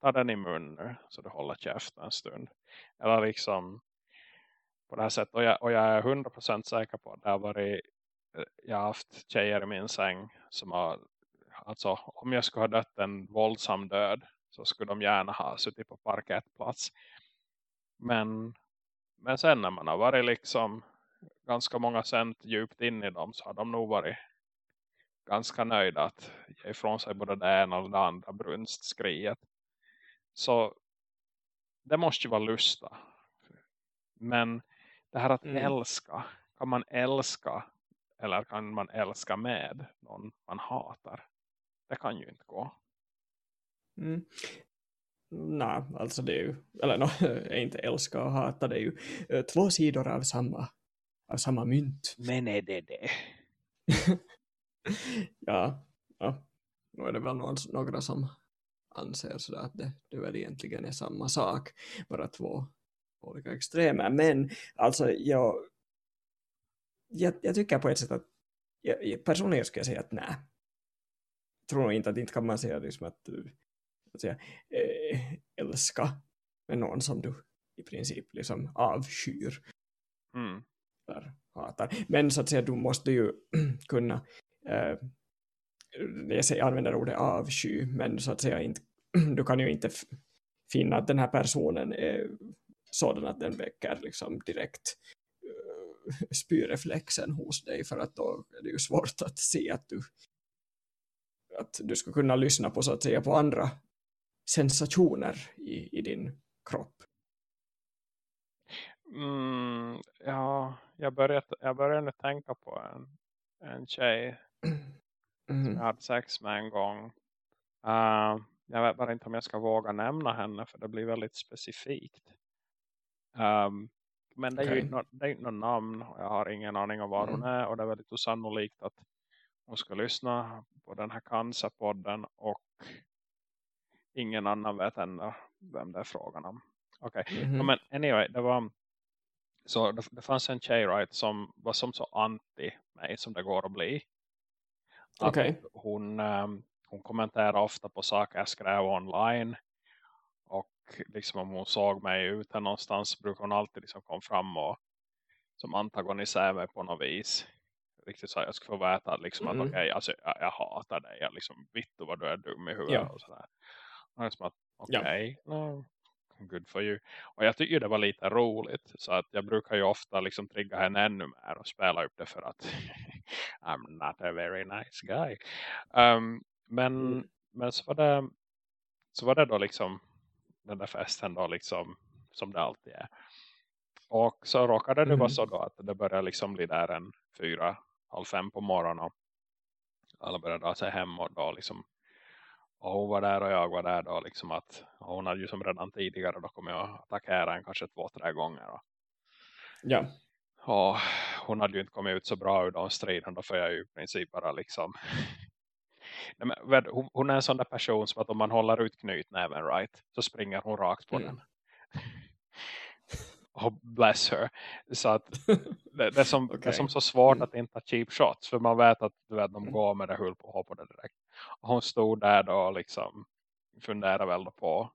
ta den i mun nu så du håller käften en stund. Eller liksom på det här sättet och jag, och jag är 100% säker på att det har varit eh, jag har haft tjejer i min säng som har alltså om jag skulle ha dött en våldsam död så skulle de gärna ha suttit på parkettplats. Men, men sen när man har varit liksom ganska många cent djupt in i dem så har de nog varit ganska nöjda att ge ifrån sig både det ena och det andra brunstskriet. Så det måste ju vara lusta. Men det här att Mm. älska, kan man älska eller kan man älska med någon man hatar? Det kan ju inte gå. Mm. Nej, alltså det är ju, eller no, [laughs] är inte älska och hata, det är ju eh, två sidor av samma, av samma mynt. Men är det det? [laughs] ja, ja, nu är det väl några som anser sådär att det, det väl egentligen är samma sak, bara två olika extremer. Men alltså jag, jag, jag tycker på ett sätt att jag, jag, personligen skulle jag säga att nej. Tror nog inte att inte kan man säga liksom att du att säga, eh, älska med någon som du i princip liksom avskyr Mm. eller hatar. Men så att säga, du måste ju [clears throat] kunna eh, jag säger, använder ordet avsky, men så att säga inte, [clears throat] du kan ju inte finna att den här personen är sådan att den väcker liksom direkt uh, spyreflexen hos dig för att då är det ju svårt att se att du att du ska kunna lyssna på så att säga på andra sensationer i, i din kropp. Mm, ja, jag började, jag började nu tänka på en, en tjej [clears throat] som Mhm. jag hade sex med en gång. Uh, jag vet bara inte om jag ska våga nämna henne för det blir väldigt specifikt. Um, men det är ju Okej. inte nå- det är inte något namn och jag har ingen aning om var hon Mm. är och det är väldigt osannolikt att hon ska lyssna på den här cancerpodden och ingen annan vet ändå vem det är frågan om. Okej, Mhm. Ja, men anyway, det var så det, det fanns en tjej right, som var som så anti mig som det går att bli. Att Okej. hon, ehm, hon kommenterar ofta på saker jag skrev online. Och liksom om hon såg mig ute någonstans brukar hon alltid liksom komma fram och som antagonisera mig på något vis. Riktigt så jag skulle få veta liksom Mm. att okej, alltså, jag, jag hatar dig. Jag liksom, vittu vad du är dum i huvudet Ja. och sådär. Och liksom att Ja. okej, no, good for you. Och jag tycker det var lite roligt. Så att jag brukar ju ofta liksom trigga henne ännu mer och spela upp det för att [laughs] I'm not a very nice guy. Um, men, Mm. men så var det så var det då liksom den där festen då liksom som det alltid är. Och så råkade det vara Mhm. så då att det började liksom bli där en fyra, halv fem på morgonen. och Alla började dra sig hem och då liksom och hon var där och jag var där då liksom att hon hade ju som redan tidigare då kommit att attackera en kanske två, tre gånger. Då. Ja. Och hon hade ju inte kommit ut så bra ur de striden. Då får jag ju i princip bara liksom... [laughs] Nej, men, hon är en sån där person som att om man håller ut knytnäven right, så springer hon rakt på Mm. den. Och bless her. Så att [laughs] det, det, är som, det är som så svårt Mm. att inte ta cheap shots. För man vet att du vet, de Mm. går med det hull på på det direkt. Och hon stod där då och liksom funderade väl på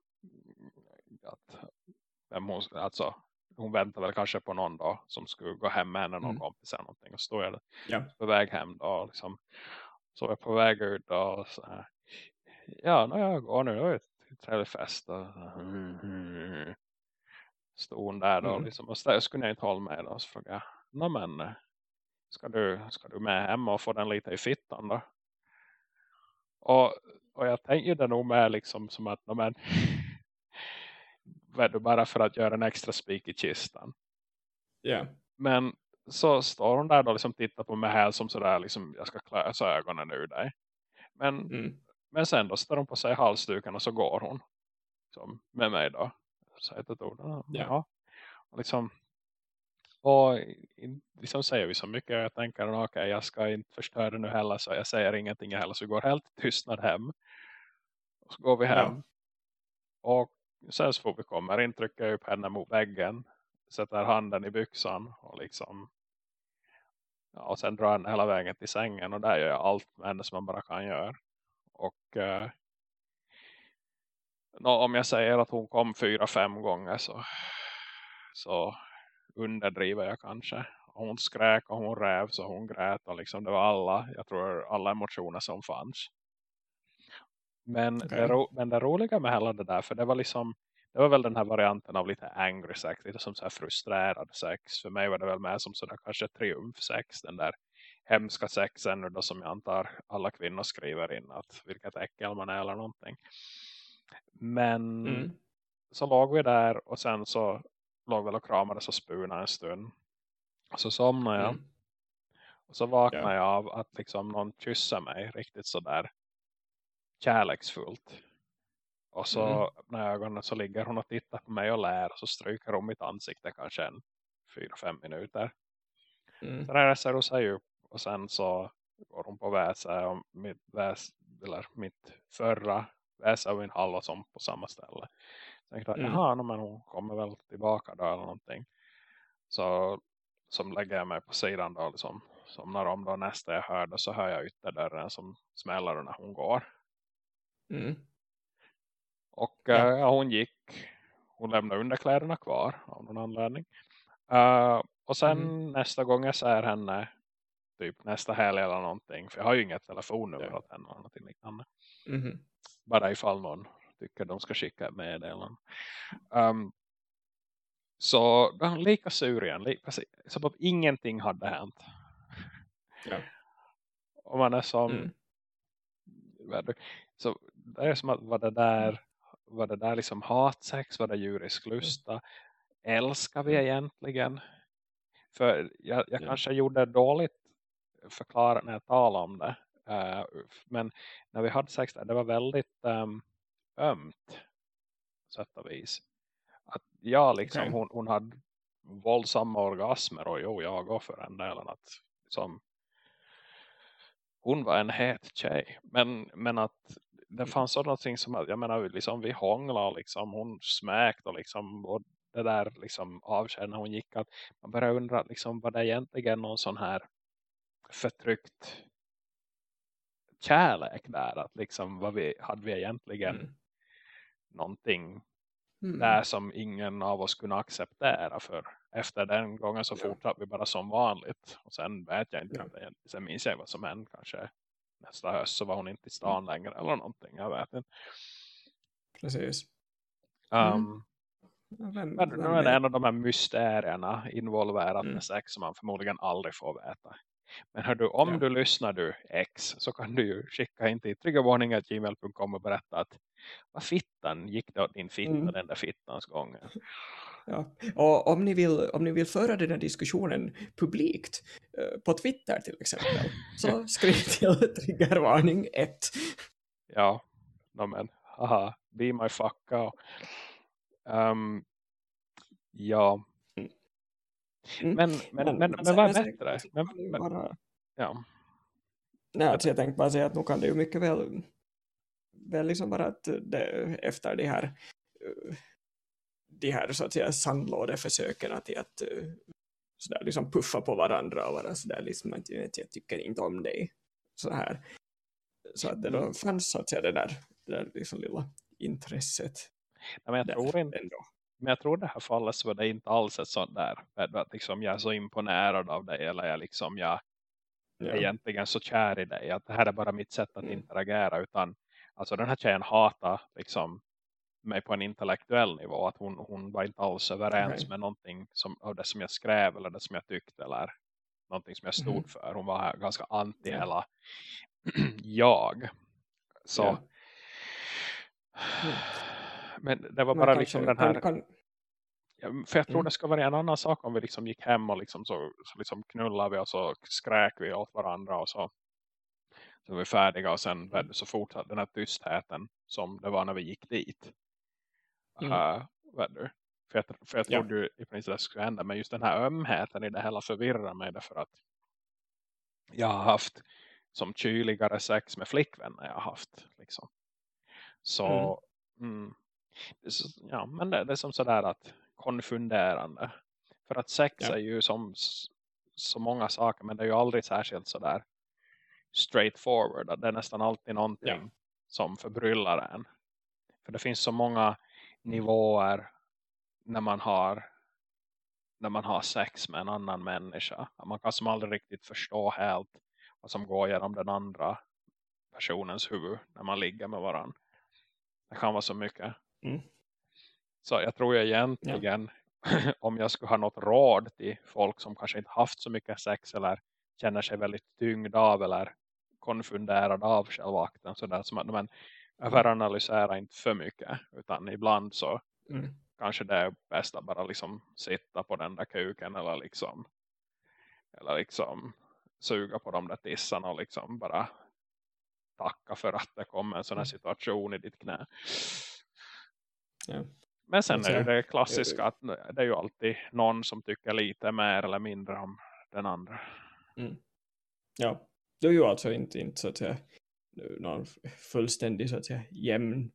att vem hon, alltså, hon väntar väl kanske på någon då som skulle gå hem med henne, någon Mm. kompis eller någonting. Och stod jag Ja. på väg hem då och liksom, så var jag på väg ut då och så här, ja, när jag går nu, det var ju trevlig fest. Och, mm, mm. Stod hon där då Mm. liksom, och så skulle jag inte hålla med och så frågade jag, "Nå men ska du, ska du med hem och få den lite i fittan då? Och, och jag tänkte det nog med liksom som att, "Nå men det bara för att göra en extra spik i kistan. Ja. Men så står hon där då liksom tittar på mig här som sådär liksom jag ska klösa ögonen ur dig. Men, Mm. men sen då står hon på sig halsduken och så går hon. Som med mig då. Så ett ord. Ja. Och liksom och liksom säger vi så mycket jag tänker okej jag ska inte förstöra nu heller så jag säger ingenting heller så vi går helt tystnad hem. Och så går vi hem. Ja. Och sen så får vi komma in, trycker jag upp henne mot väggen. Sätter handen i byxan och liksom ja, och sen drar henne hela vägen till sängen och där gör jag allt med henne som man bara kan göra. Och eh, om jag säger att hon kom fyra, fem gånger så, så underdriver jag kanske. Och hon skrek och hon räv så hon grät och liksom det var alla, jag tror alla emotioner som fanns. Men, Okej. det, ro, men det roliga med hela det där, för det var liksom det var väl den här varianten av lite angry sex, lite som så här frustrerad sex. För mig var det väl mer som sådär kanske triumfsex, den där hemska sexen då som jag antar alla kvinnor skriver in att vilket äckel man är eller någonting. Men Mm. så låg vi där och sen så låg väl och kramades och spuna en stund. Och så somnade jag. Mm. Och så vaknade Ja. jag av att liksom någon kysser mig riktigt så där kärleksfullt. Och så Mm. jag ögonen så ligger hon och tittar på mig och lär. Och så stryker hon mitt ansikte kanske en fyra, fem minuter. Mm. Sen reser hon sig upp. Och sen så går hon på väse. Och mitt, väs, eller mitt förra väse och min hall och som på samma ställe. Så jag tänkte, Mm. jaha, no, men hon kommer väl tillbaka då eller någonting. Så som lägger jag mig på sidan då liksom. Somnar om då nästa jag hörde så hör jag ytterdörren som smäller när hon går. Mm. Och Ja. ja, hon gick. Hon lämnade underkläderna kvar av någon anledning. Eh, och sen Mm. nästa gång jag ser henne typ nästa helg eller någonting. För jag har ju inget telefonnummer Ja. åt henne eller någonting liknande. Mhm. Bara ifall någon tycker de ska skicka ett meddelande. Um, så lika sur igen. Lika, som om ingenting hade hänt. Ja. Och man är som Mm. Vad Så det är som att var det där var det där liksom hatsex, var det djurisk lusta? Älskar vi egentligen? För jag, jag Ja. kanske gjorde dåligt förklarat när jag talade om det. Eh, men när vi hade sex där, det var väldigt um, ömt. Sätt och vis. Att ja, liksom, Okej. hon, hon hade våldsamma orgasmer och jo, jag går för den delen att som hon var en het tjej. Men, men att det fanns någonting som att, jag menar, liksom, vi hånglade liksom, hon smäkte och liksom, och det där liksom avsked när hon gick att man börjar undra liksom, var det egentligen någon sån här förtryckt kärlek där att liksom, vad vi, hade vi egentligen Mm. någonting Mm. där som ingen av oss kunde acceptera för efter den gången så Ja. fortsatte vi bara som vanligt och sen vet jag inte det- sen minns jag vad som hände kanske nästa höst så var hon inte i stan längre eller någonting, jag vet inte Precis. um, Mm. Vem, men nu är det en av de här mysterierna involverat Mm. med sex som man förmodligen aldrig får veta men hör du, om Ja. du lyssnar du X så kan du ju skicka in till triggervarning.gmail.com och berätta att vad fittan gick det åt din fitta Mm. den där fittans gången [laughs] Ja. Och om ni, vill, om ni vill föra den här diskussionen publikt eh, på Twitter till exempel så [laughs] skriv till triggervarning 1. Ja, no, men haha, be my fuck cow. Um, ja, Mm. men, men, men, men, vad är bättre? Men, men, vara- ja, Nej, alltså jag tänkte bara säga att nu kan det ju mycket väl, väl liksom vara att det, efter de här de här så att säga sandlådeförsöken till att eh, sådär liksom puffa på varandra och vara sådär liksom att jag, tycker inte om dig så här så att det Mm. då fanns så att säga det där, det där liksom lilla intresset nej, men jag tror inte ändå. Men jag tror det här fallet så var det inte alls ett sånt där att liksom jag är så imponerad av dig eller jag liksom jag är Ja. egentligen så kär i dig att det här är bara mitt sätt att Mm. interagera utan alltså den här tjejen hatar liksom mig på en intellektuell nivå. Att hon, hon var inte alls överens Okay. med någonting som, av det som jag skrev eller det som jag tyckte eller någonting som jag stod Mhm. för. Hon var ganska anti Ja. hela [clears throat] jag. Så. Mm. [sighs] men det var bara kanske- liksom den här Kan, kan, För jag tror Mm. det ska vara en annan sak om vi liksom gick hem och liksom så, så liksom knullade vi och så skräk vi åt varandra och så, så var vi färdiga och sen Mm. så fortsatte den här tystheten som det var när vi gick dit. Mm. Uh? För jag, för jag Ja. trodde ju i princip det skulle hända men just den här ömheten i det hela förvirrar mig därför att jag har haft som kyligare sex med flickvänner jag har haft. Liksom. Så mm. Är så- ja, men det, det är som sådär att konfunderande. För att sex Ja. är ju som så många saker men det är ju aldrig särskilt sådär straightforward. Det är nästan alltid någonting Ja. som förbryllar en. För det finns så många nivåer när man har när man har sex med en annan människa. Man kan som aldrig riktigt förstå helt vad som går genom den andra personens huvud när man ligger med varandra. Det kan vara så mycket. Mm. Så jag tror jag egentligen [laughs] om jag skulle ha något råd till folk som kanske inte haft så mycket sex eller känner sig väldigt tyngd av eller konfunderad av själva akten så där som att men överanalysera inte för mycket utan ibland så mm. kanske det är bäst att bara liksom sitta på den där kuken eller liksom eller liksom suga på de där tissarna och liksom bara tacka för att det kommer en sån här Mm. situation i ditt knä. Ja. Men sen är det det klassiska att det är ju alltid någon som tycker lite mer eller mindre om den andra. Ja, det är ju alltså inte, inte så att säga någon fullständig så att säga jämn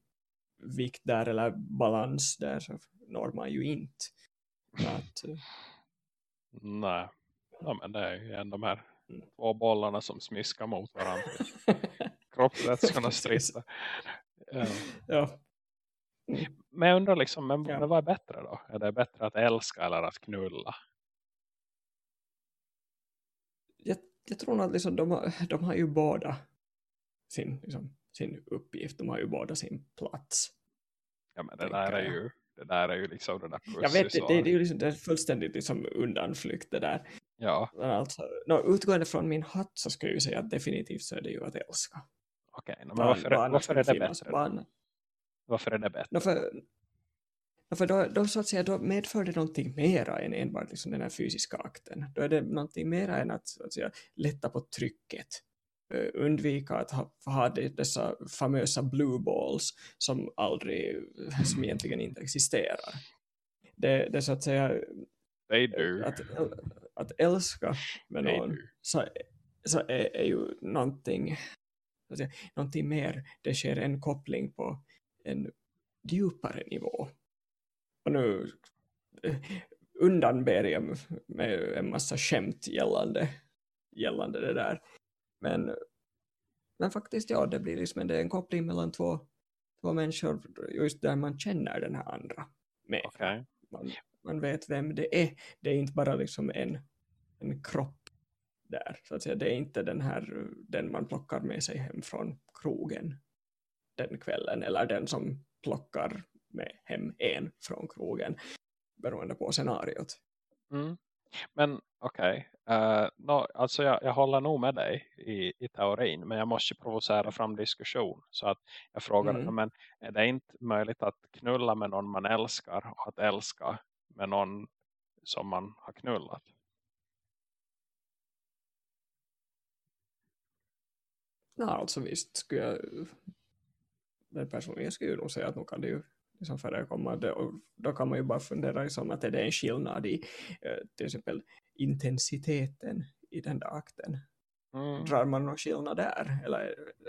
vikt där eller balans där så når man ju inte. Att, eh, Nej, ja, men det är ju ändå de här Mm. två bollarna som smiskar mot varandra. [laughs] Kroppsvätskorna strider. Ja. ja, Men jag undrar liksom, men, Ja. men vad är bättre då? Är det bättre att älska eller att knulla? jag, jag tror att liksom de, har, [laughs] de har ju båda sin, liksom, sin uppgift, de har ju båda sin plats. Ja men det där är jag. ju det där är ju liksom det där Jag vet, det, det, det är ju liksom, det är fullständigt liksom undanflykt det där. Ja, alltså, no, utgående från min hatt så skulle jag ju säga att definitivt så är det ju att älska. okej. no, men varför, varför är det bättre? Varför är det bättre? No, för, no, för då, då, så att säga, då medför det någonting mera än enbart liksom den här fysiska akten. Då är det någonting mera än att, så att säga, lätta på trycket. Eh, undvika att ha, ha de, dessa famösa blue balls som aldrig, som egentligen inte existerar. Det, det är så att säga, att, att älska med någon så, så är, är ju någonting, någonting mer. Det sker en koppling på en djupare nivå. Och nu eh, undanber jag med en massa skämt gällande, gällande det där. Men, men faktiskt ja, det blir liksom det är en koppling mellan två, två människor just där man känner den här andra med. Okej. Man, man vet vem det är. Det är inte bara liksom en, en kropp där. Så att säga. Det är inte den här den man plockar med sig hem från krogen den kvällen eller den som plockar med hem en från krogen beroende på scenariot. Mm. Men okej, okay. no, alltså jag, jag håller nog med dig i, i teorin. Men jag måste provocera fram diskussion. Så att jag frågar, Mm. men är det inte möjligt att knulla med någon man älskar och att älska med någon som man har knullat? Ja, alltså visst skulle jag men personligen skulle jag nog säga att nog kan det ju liksom förekomma det, och då kan man ju bara fundera liksom att är det en skillnad i eh, till exempel intensiteten i den där akten Mm. drar man någon skillnad där eller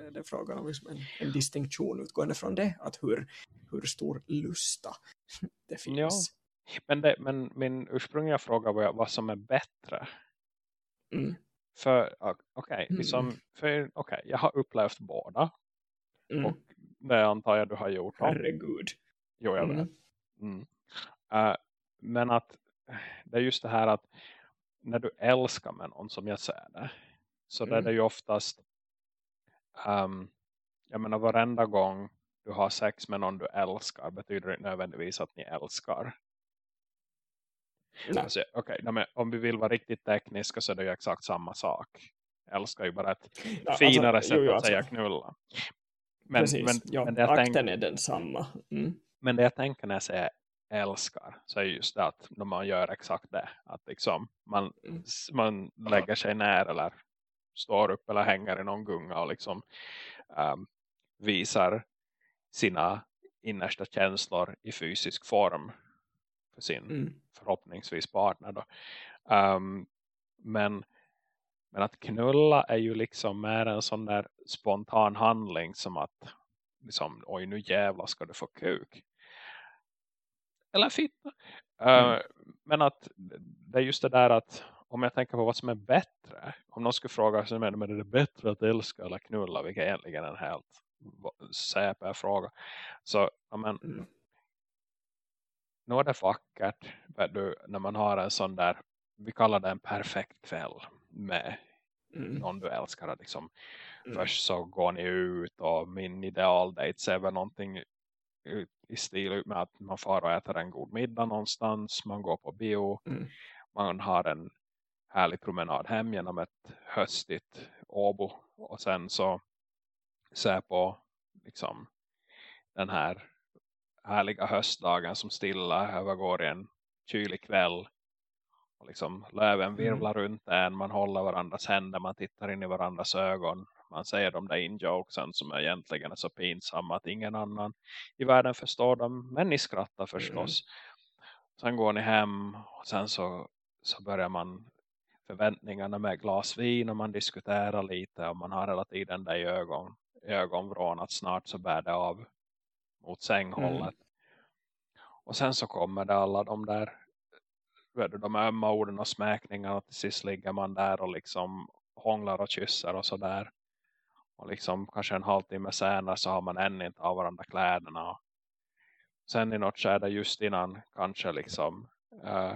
är det frågan om liksom en, en distinktion utgående från det att hur, hur stor lusta [laughs] det finns Men, det, men min ursprungliga fråga var vad som är bättre. mm. För okej, okay, Mm. liksom, för, okay, jag har upplevt båda. Mm. Och det antar jag du har gjort. herregud Jo, jag vet. Mm. Eh, men att det är just det här att när du älskar med någon som jag ser det. Så Mm. det är det ju oftast um, jag menar varenda gång du har sex med någon du älskar betyder inte nödvändigtvis att ni älskar. Alltså, okay, om vi vill vara riktigt tekniska så är det ju exakt samma sak. älskar ju bara ett ja, alltså, finare alltså, sätt jo, jo, att säga alltså. knulla. Men, Precis, men, ja, men akten tänk, är densamma. Mm. Men det jag tänker när jag säger älskar så är just det att när man gör exakt det. Att liksom man, mm. man lägger sig ner eller står upp eller hänger i någon gunga och liksom um, visar sina innersta känslor i fysisk form för sin mm. förhoppningsvis partner då. Um, men, men att knulla är ju liksom mer en sån där spontan handling som att liksom, oj nu jävlar ska du få kuk. Eller fitta. Mm. Uh, men att det är just det där att om jag tänker på vad som är bättre. Om någon skulle fråga sig men är det bättre att älska eller knulla. Vilket egentligen är en helt säper fråga. Så ja, men, mm. nu är det vackert du, när man har en sån där. Vi kallar det en perfekt kväll. Med mm. någon du älskar. Liksom. Mm. Först så går ni ut och min idealdate är väl någonting i stil med att man far och äter en god middag någonstans. Man går på bio. Mm. Man har en härlig promenad hem genom ett höstigt Åbo. Och sen så ser på liksom den här härliga höstdagen som stilla övergår i en kylig kväll. Och liksom löven mm. virvlar mm. runt en. Man håller varandras händer. Man tittar in i varandras ögon. Man säger de där in-jokesen som egentligen är så pinsamma att ingen annan i världen förstår dem. Men ni skrattar förstås. Mm. Sen går ni hem och sen så, så börjar man förväntningarna med glas vin och man diskuterar lite och man har hela tiden det i ögon, ögonvrån att snart så bär det av mot sänghållet. Mm. Och sen så kommer det alla de där de ömma orden och smäkningarna och till sist ligger man där och liksom hånglar och kysser och sådär. Och liksom kanske en halvtimme senare så har man än inte av varandra kläderna. Sen i något skede just innan kanske liksom uh,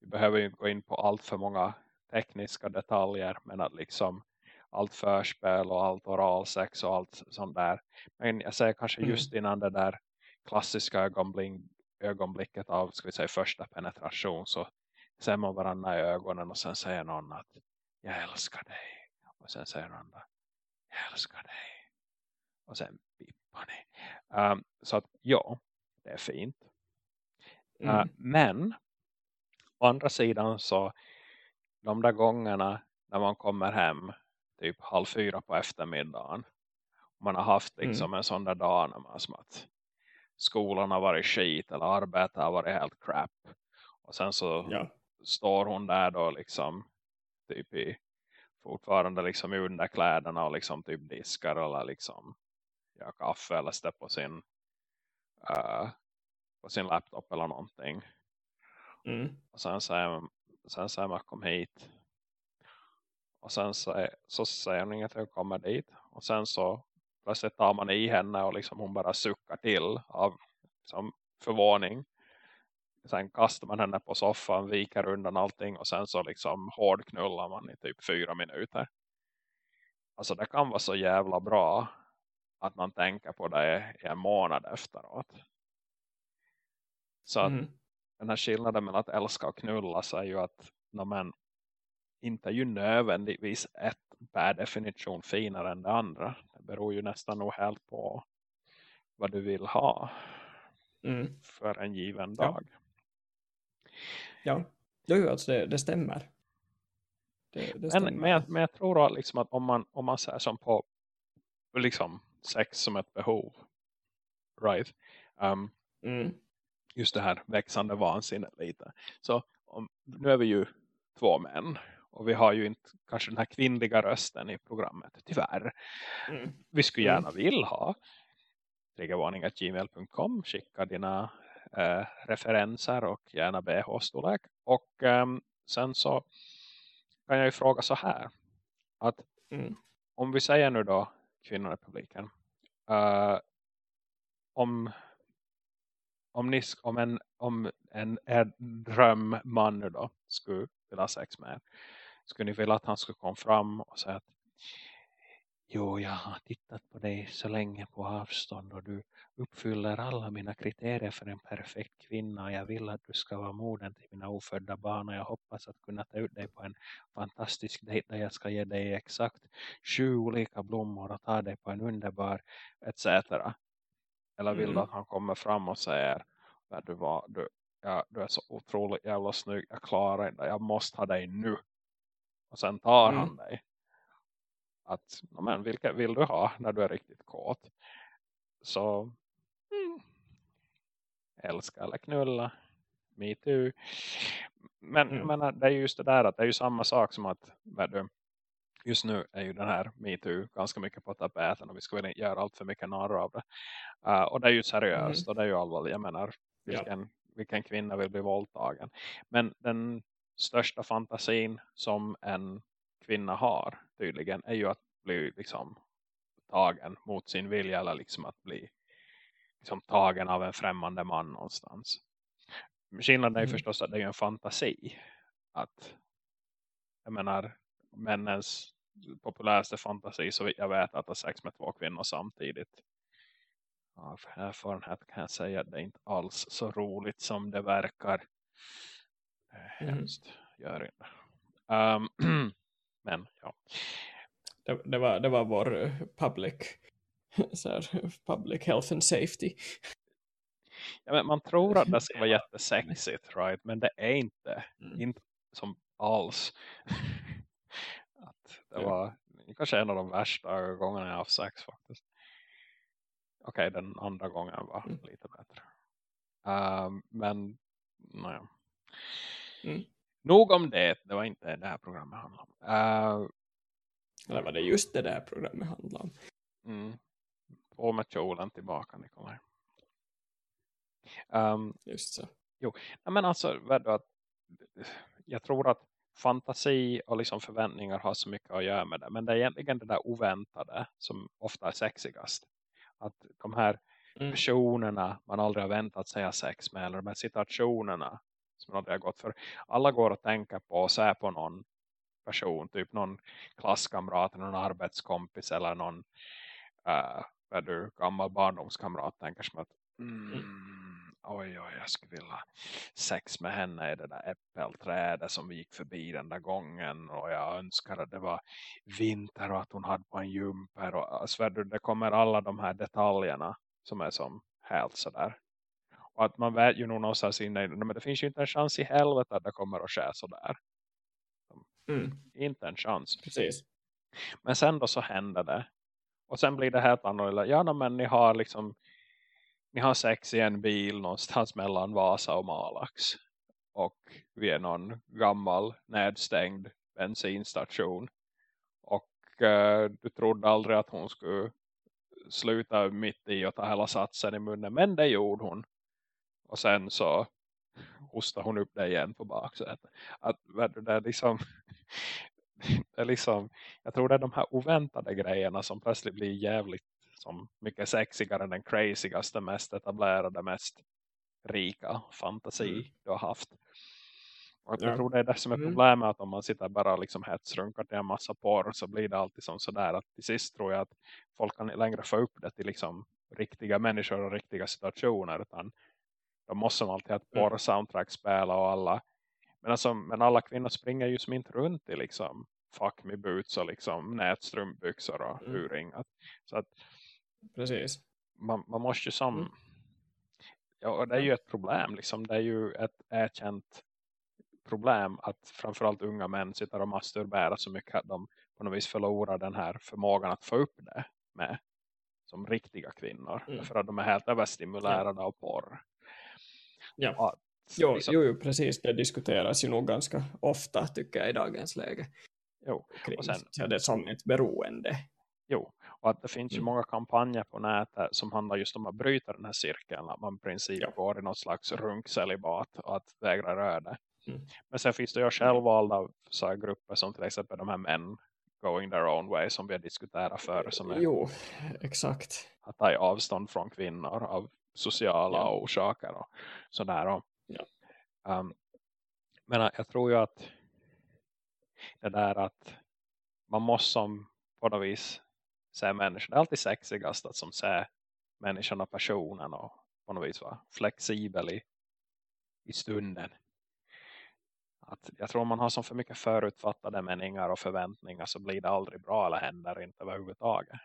vi behöver ju inte gå in på allt för många tekniska detaljer men att liksom allt förspel och allt oralsex och allt sånt där. Men jag säger kanske mm. just innan det där klassiska ögonblick, ögonblicket av ska vi säga första penetration så ser man varandra i ögonen och sen säger någon att jag älskar dig. Och sen säger någon att jag älskar dig. Och sen bippar ni. Um, så att ja, det är fint. Uh, mm. Men å andra sidan så de där gångerna när man kommer hem typ halv fyra på eftermiddagen man har haft liksom mm. en sån där dag när man som att skolan har varit skit eller arbetet har varit helt crap och sen så ja. står hon där då liksom typ i fortfarande liksom i underkläderna och liksom typ diskar eller liksom gör kaffe eller ställer på sin uh, på sin laptop eller någonting Mm. Och sen säger, sen säger man kom hit. Och sen så, så säger hon inget att jag kommer dit. Och sen så plötsligt tar man i henne och liksom hon bara suckar till av liksom, förvåning. Sen kastar man henne på soffan, viker undan allting och sen så liksom hårdknullar man i typ fyra minuter. Alltså det kan vara så jävla bra att man tänker på det i en månad efteråt. Så mm den här skillnaden mellan att älska och knulla så är ju att när man inte är ju nödvändigtvis ett per definition finare än det andra. Det beror ju nästan nog helt på vad du vill ha mm. för en given dag. Ja, ja. Jo, alltså det, det stämmer. Det, det stämmer. Men, men, jag, men jag tror att, liksom att om man, om man ser som på liksom sex som ett behov right um, mm just det här växande vansinnet lite. Så om, nu är vi ju två män och vi har ju inte kanske den här kvinnliga rösten i programmet, tyvärr. Mm. Vi skulle gärna mm. vilja ha triggervarning.gmail.com skicka dina eh, referenser och gärna BH-storlek. Och eh, sen så kan jag ju fråga så här att mm. om vi säger nu då kvinnor i publiken uh, om om, ni, om en, om en, en drömman nu då skulle vilja ha sex med skulle ni vilja att han skulle komma fram och säga att jo jag har tittat på dig så länge på avstånd och du uppfyller alla mina kriterier för en perfekt kvinna jag vill att du ska vara moden till mina ofödda barn och jag hoppas att kunna ta ut dig på en fantastisk dejt där jag ska ge dig exakt sju olika blommor och ta dig på en underbar etc. Eller vill mm. du att han kommer fram och säger du, var, du, ja, du är så otroligt jävla snygg, jag klarar inte, jag måste ha dig nu. Och sen tar mm. han dig. Att, men vilka vill du ha när du är riktigt kåt? Så mm, älska eller knulla. Me too. Men, mm. men det är just det där att det är ju samma sak som att du, just nu är ju den här MeToo ganska mycket på tapeten och vi ska väl inte göra allt för mycket narr av det. Uh, och det är ju seriöst mm. och det är ju allvarligt. Jag menar, vilken, ja. vilken kvinna vill bli våldtagen? Men den största fantasin som en kvinna har tydligen är ju att bli liksom tagen mot sin vilja eller liksom att bli liksom tagen av en främmande man någonstans. Skillnaden är ju mm. förstås att det är en fantasi. Att jag menar männens populäraste fantasi så jag vet att ha sex med två kvinnor samtidigt. Av erfarenhet kan jag säga att det är inte alls så roligt som det verkar. Mm. Hemskt, gör inte. Um, [clears throat] men ja. Det, det, var, det var vår eh, public, [laughs] så här, public health and safety. Ja, men man tror att det ska vara [laughs] jättesexigt, right? Men det är inte. Mm. Inte som alls. [laughs] att det var kanske en av de värsta gångerna jag haft sex faktiskt. Okej, okay, den andra gången var mm. lite bättre. Uh, men, nej. Mm. Nog om det, det var inte det här programmet handlade om. Uh, Eller var det just det där programmet handlade om? Mm. På med kjolen tillbaka, Nikolaj. Um, just så. Jo, men alltså, att, jag tror att fantasi och liksom förväntningar har så mycket att göra med det. Men det är egentligen det där oväntade som ofta är sexigast. Att de här mm. personerna man aldrig har väntat sig ha sex med. Eller de här situationerna som har gått för. Alla går att tänka på och se på någon person. Typ någon klasskamrat, någon arbetskompis eller någon uh, du, gammal barndomskamrat. Tänker som att mm, mm oj oj jag skulle vilja sex med henne i det där äppelträdet som vi gick förbi den där gången och jag önskar att det var vinter och att hon hade på en jumper och alltså, det kommer alla de här detaljerna som är som helt sådär och att man vet ju nog någonstans inne men det finns ju inte en chans i helvete att det kommer att ske sådär mm. inte en chans Precis. men sen då så händer det och sen blir det helt annorlunda ja men ni har liksom ni har sex i en bil någonstans mellan Vasa och Malax. Och vi är någon gammal nedstängd bensinstation. Och eh, du trodde aldrig att hon skulle sluta mitt i och ta hela satsen i munnen. Men det gjorde hon. Och sen så hostade hon upp det igen på baksätet. Att det är liksom [laughs] det är liksom, jag tror det är de här oväntade grejerna som plötsligt blir jävligt som mycket sexigare än den crazygaste, mest etablerade, mest rika fantasi mm. du har haft. Och ja. jag tror det är det som är mm. problemet att om man sitter bara liksom hetsrunkar till en massa porr så blir det alltid som sådär att till sist tror jag att folk kan längre få upp det till liksom riktiga människor och riktiga situationer utan de måste alltid ha ett mm. porr-soundtrack spela och alla men, alltså, men alla kvinnor springer ju som inte runt i liksom fuck me boots och liksom nätstrumpbyxor och mm. urringat. Så att Precis. Man, man måste ju som... Mm. Ja, det är ju ett problem. Liksom. Det är ju ett erkänt problem att framförallt unga män sitter och masturberar så mycket att de på något vis förlorar den här förmågan att få upp det med som riktiga kvinnor. Mm. För att de är helt överstimulerade ja. av porr. Ja. Att, jo, liksom... jo, precis. Det diskuteras ju nog ganska ofta tycker jag i dagens läge. Jo. Kring, och sen, så det som ett beroende. Jo, och att det finns ju mm. många kampanjer på nätet som handlar just om att bryta den här cirkeln. Att man i princip ja. går i något slags runkcelibat och att vägra röra. Mm. Men sen finns det ju självvalda så här grupper som till exempel de här män going their own way som vi har diskuterat för. Som är jo, exakt. Att ta avstånd från kvinnor av sociala ja. orsaker och sådär. Ja. um, men jag tror ju att det där att man måste som på något vis se människan. Det är alltid sexigast att som se människan och personen och på något vis vara flexibel i, i stunden. Att jag tror man har så för mycket förutfattade meningar och förväntningar så blir det aldrig bra eller händer inte överhuvudtaget.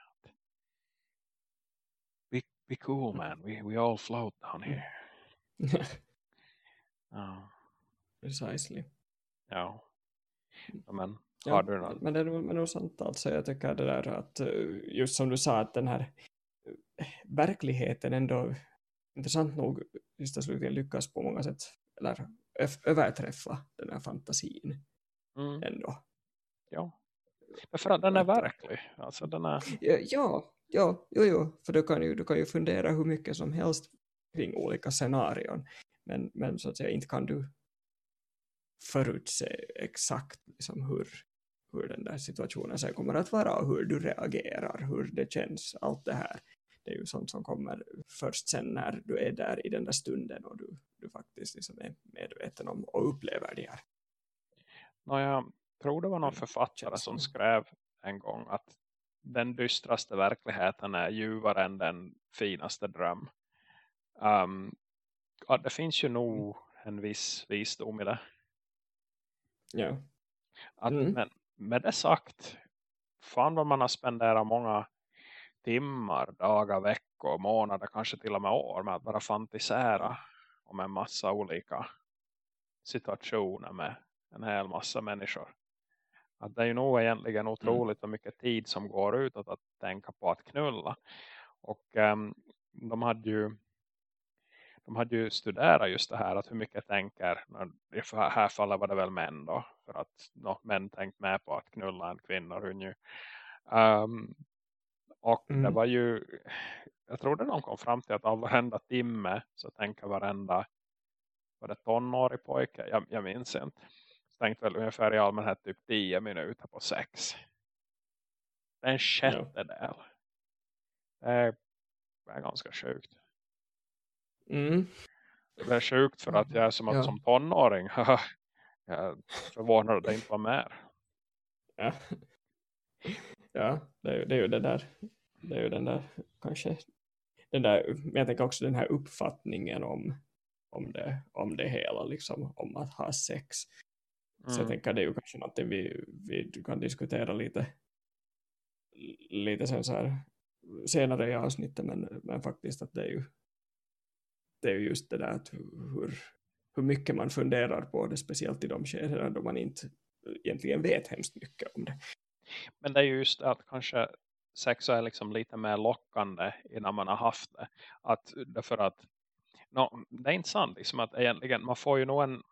Be, cool man, we, we all float down here. [laughs] ja. Precisely. Ja. Men har du någon? Men det är nog sant alltså. Jag tycker det där att eh, just som du sa att den här eh, verkligheten ändå intressant nog sista slutligen lyckas på många sätt eller överträffa den här fantasin mm. ändå. Ja. För att den är verklig. Alltså den är... Ja, ja, jo, jo. För du kan, ju, du kan ju fundera hur mycket som helst kring olika scenarion. Men, men så att säga inte kan du förutse exakt liksom hur, hur den där situationen sen kommer att vara och hur du reagerar, hur det känns, allt det här. Det är ju sånt som kommer först sen när du är där i den där stunden och du, du faktiskt liksom är medveten om och upplever det här. Nå, jag tror det var någon författare som skrev en gång att den dystraste verkligheten är ljuvare än den finaste dröm. Um, ja, det finns ju nog mm. en viss visdom i det. Ja. Att, mm. Men med det sagt, fan vad man har spenderat många timmar, dagar, veckor, månader, kanske till och med år med att bara fantisera om en massa olika situationer med en hel massa människor. Att det är ju nog egentligen mm. otroligt mm. mycket tid som går ut att tänka på att knulla. Och um, de hade ju de hade ju studerat just det här att hur mycket tänker, i det här fallet var det väl män då, för att no, män tänkt med på att knulla en kvinna nu. Um, och mm. det var ju, jag tror det de kom fram till att av varenda timme så tänker varenda, var det tonårig pojke? Jag, jag minns inte. Så tänkte väl ungefär i allmänhet typ 10 minuter på sex. Det är en sjättedel. Det är, det är ganska sjukt. Mm. Det är sjukt för att jag är som, att, ja. som tonåring. [laughs] jag förvånar att det inte var mer. Ja, ja det, är, det är ju det där. Det är ju den där kanske den där, men jag tänker också den här uppfattningen om, om, det, om det hela, liksom, om att ha sex. Så jag mm. tänker det är ju kanske något vi, vi kan diskutera lite lite sen så här senare i avsnittet men, men faktiskt att det är ju det är just det där att hur, hur mycket man funderar på det, speciellt i de skedena då man inte egentligen vet hemskt mycket om det. Men det är just att kanske sex är liksom lite mer lockande innan man har haft det. Att, därför att no, det är inte sant liksom att egentligen man får ju nog en,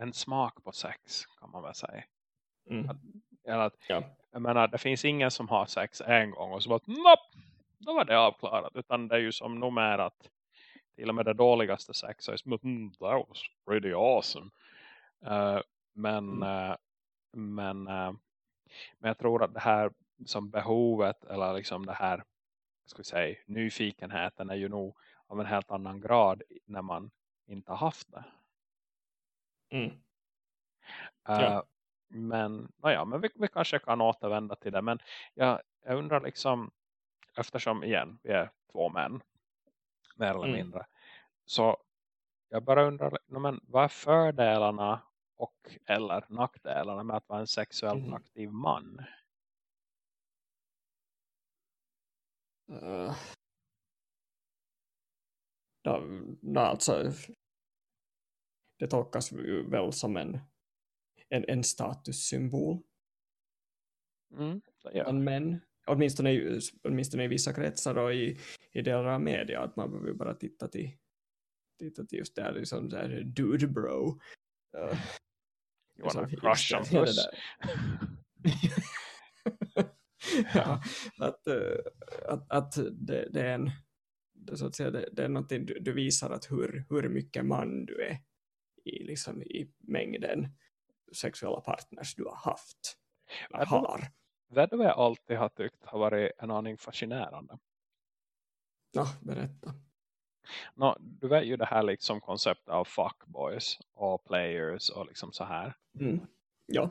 en smak på sex kan man väl säga. Mm. Att, att, ja. Jag menar, det finns ingen som har sex en gång och så bara, nope, då var det avklarat. Utan det är ju som nog mer att till och med det dåligaste sex är som mm, that was pretty awesome. Uh, men, mm. uh, men, uh, men jag tror att det här som behovet eller liksom det här ska säga, nyfikenheten är ju nog av en helt annan grad när man inte har haft det. Mm. Ja. Men, ja, men vi, vi kanske kan återvända till det. Men jag, jag undrar liksom, eftersom igen, vi är två män mer eller mm. mindre. Så jag bara undrar, men vad är fördelarna och eller nackdelarna med att vara en sexuellt mm. aktiv man? Uh, då, då alltså, det tolkas väl som en, en, en statussymbol. Mm, ja. Men åtminstone, åtminstone i vissa kretsar och i, i delar av media att man behöver bara titta till, titta till just det här liksom så här dude bro. Uh, you wanna crush on [laughs] puss? [laughs] ja, att, uh, att, att det, det, är en det, så att säga, det, det är någonting du, du, visar att hur, hur mycket man du är i, liksom, i mängden sexuella partners du har haft. Har. Vet du jag alltid har tyckt har varit en aning fascinerande? Ja, berätta. No, du vet ju det här liksom konceptet av fuckboys och players och liksom så här. Mm. Ja.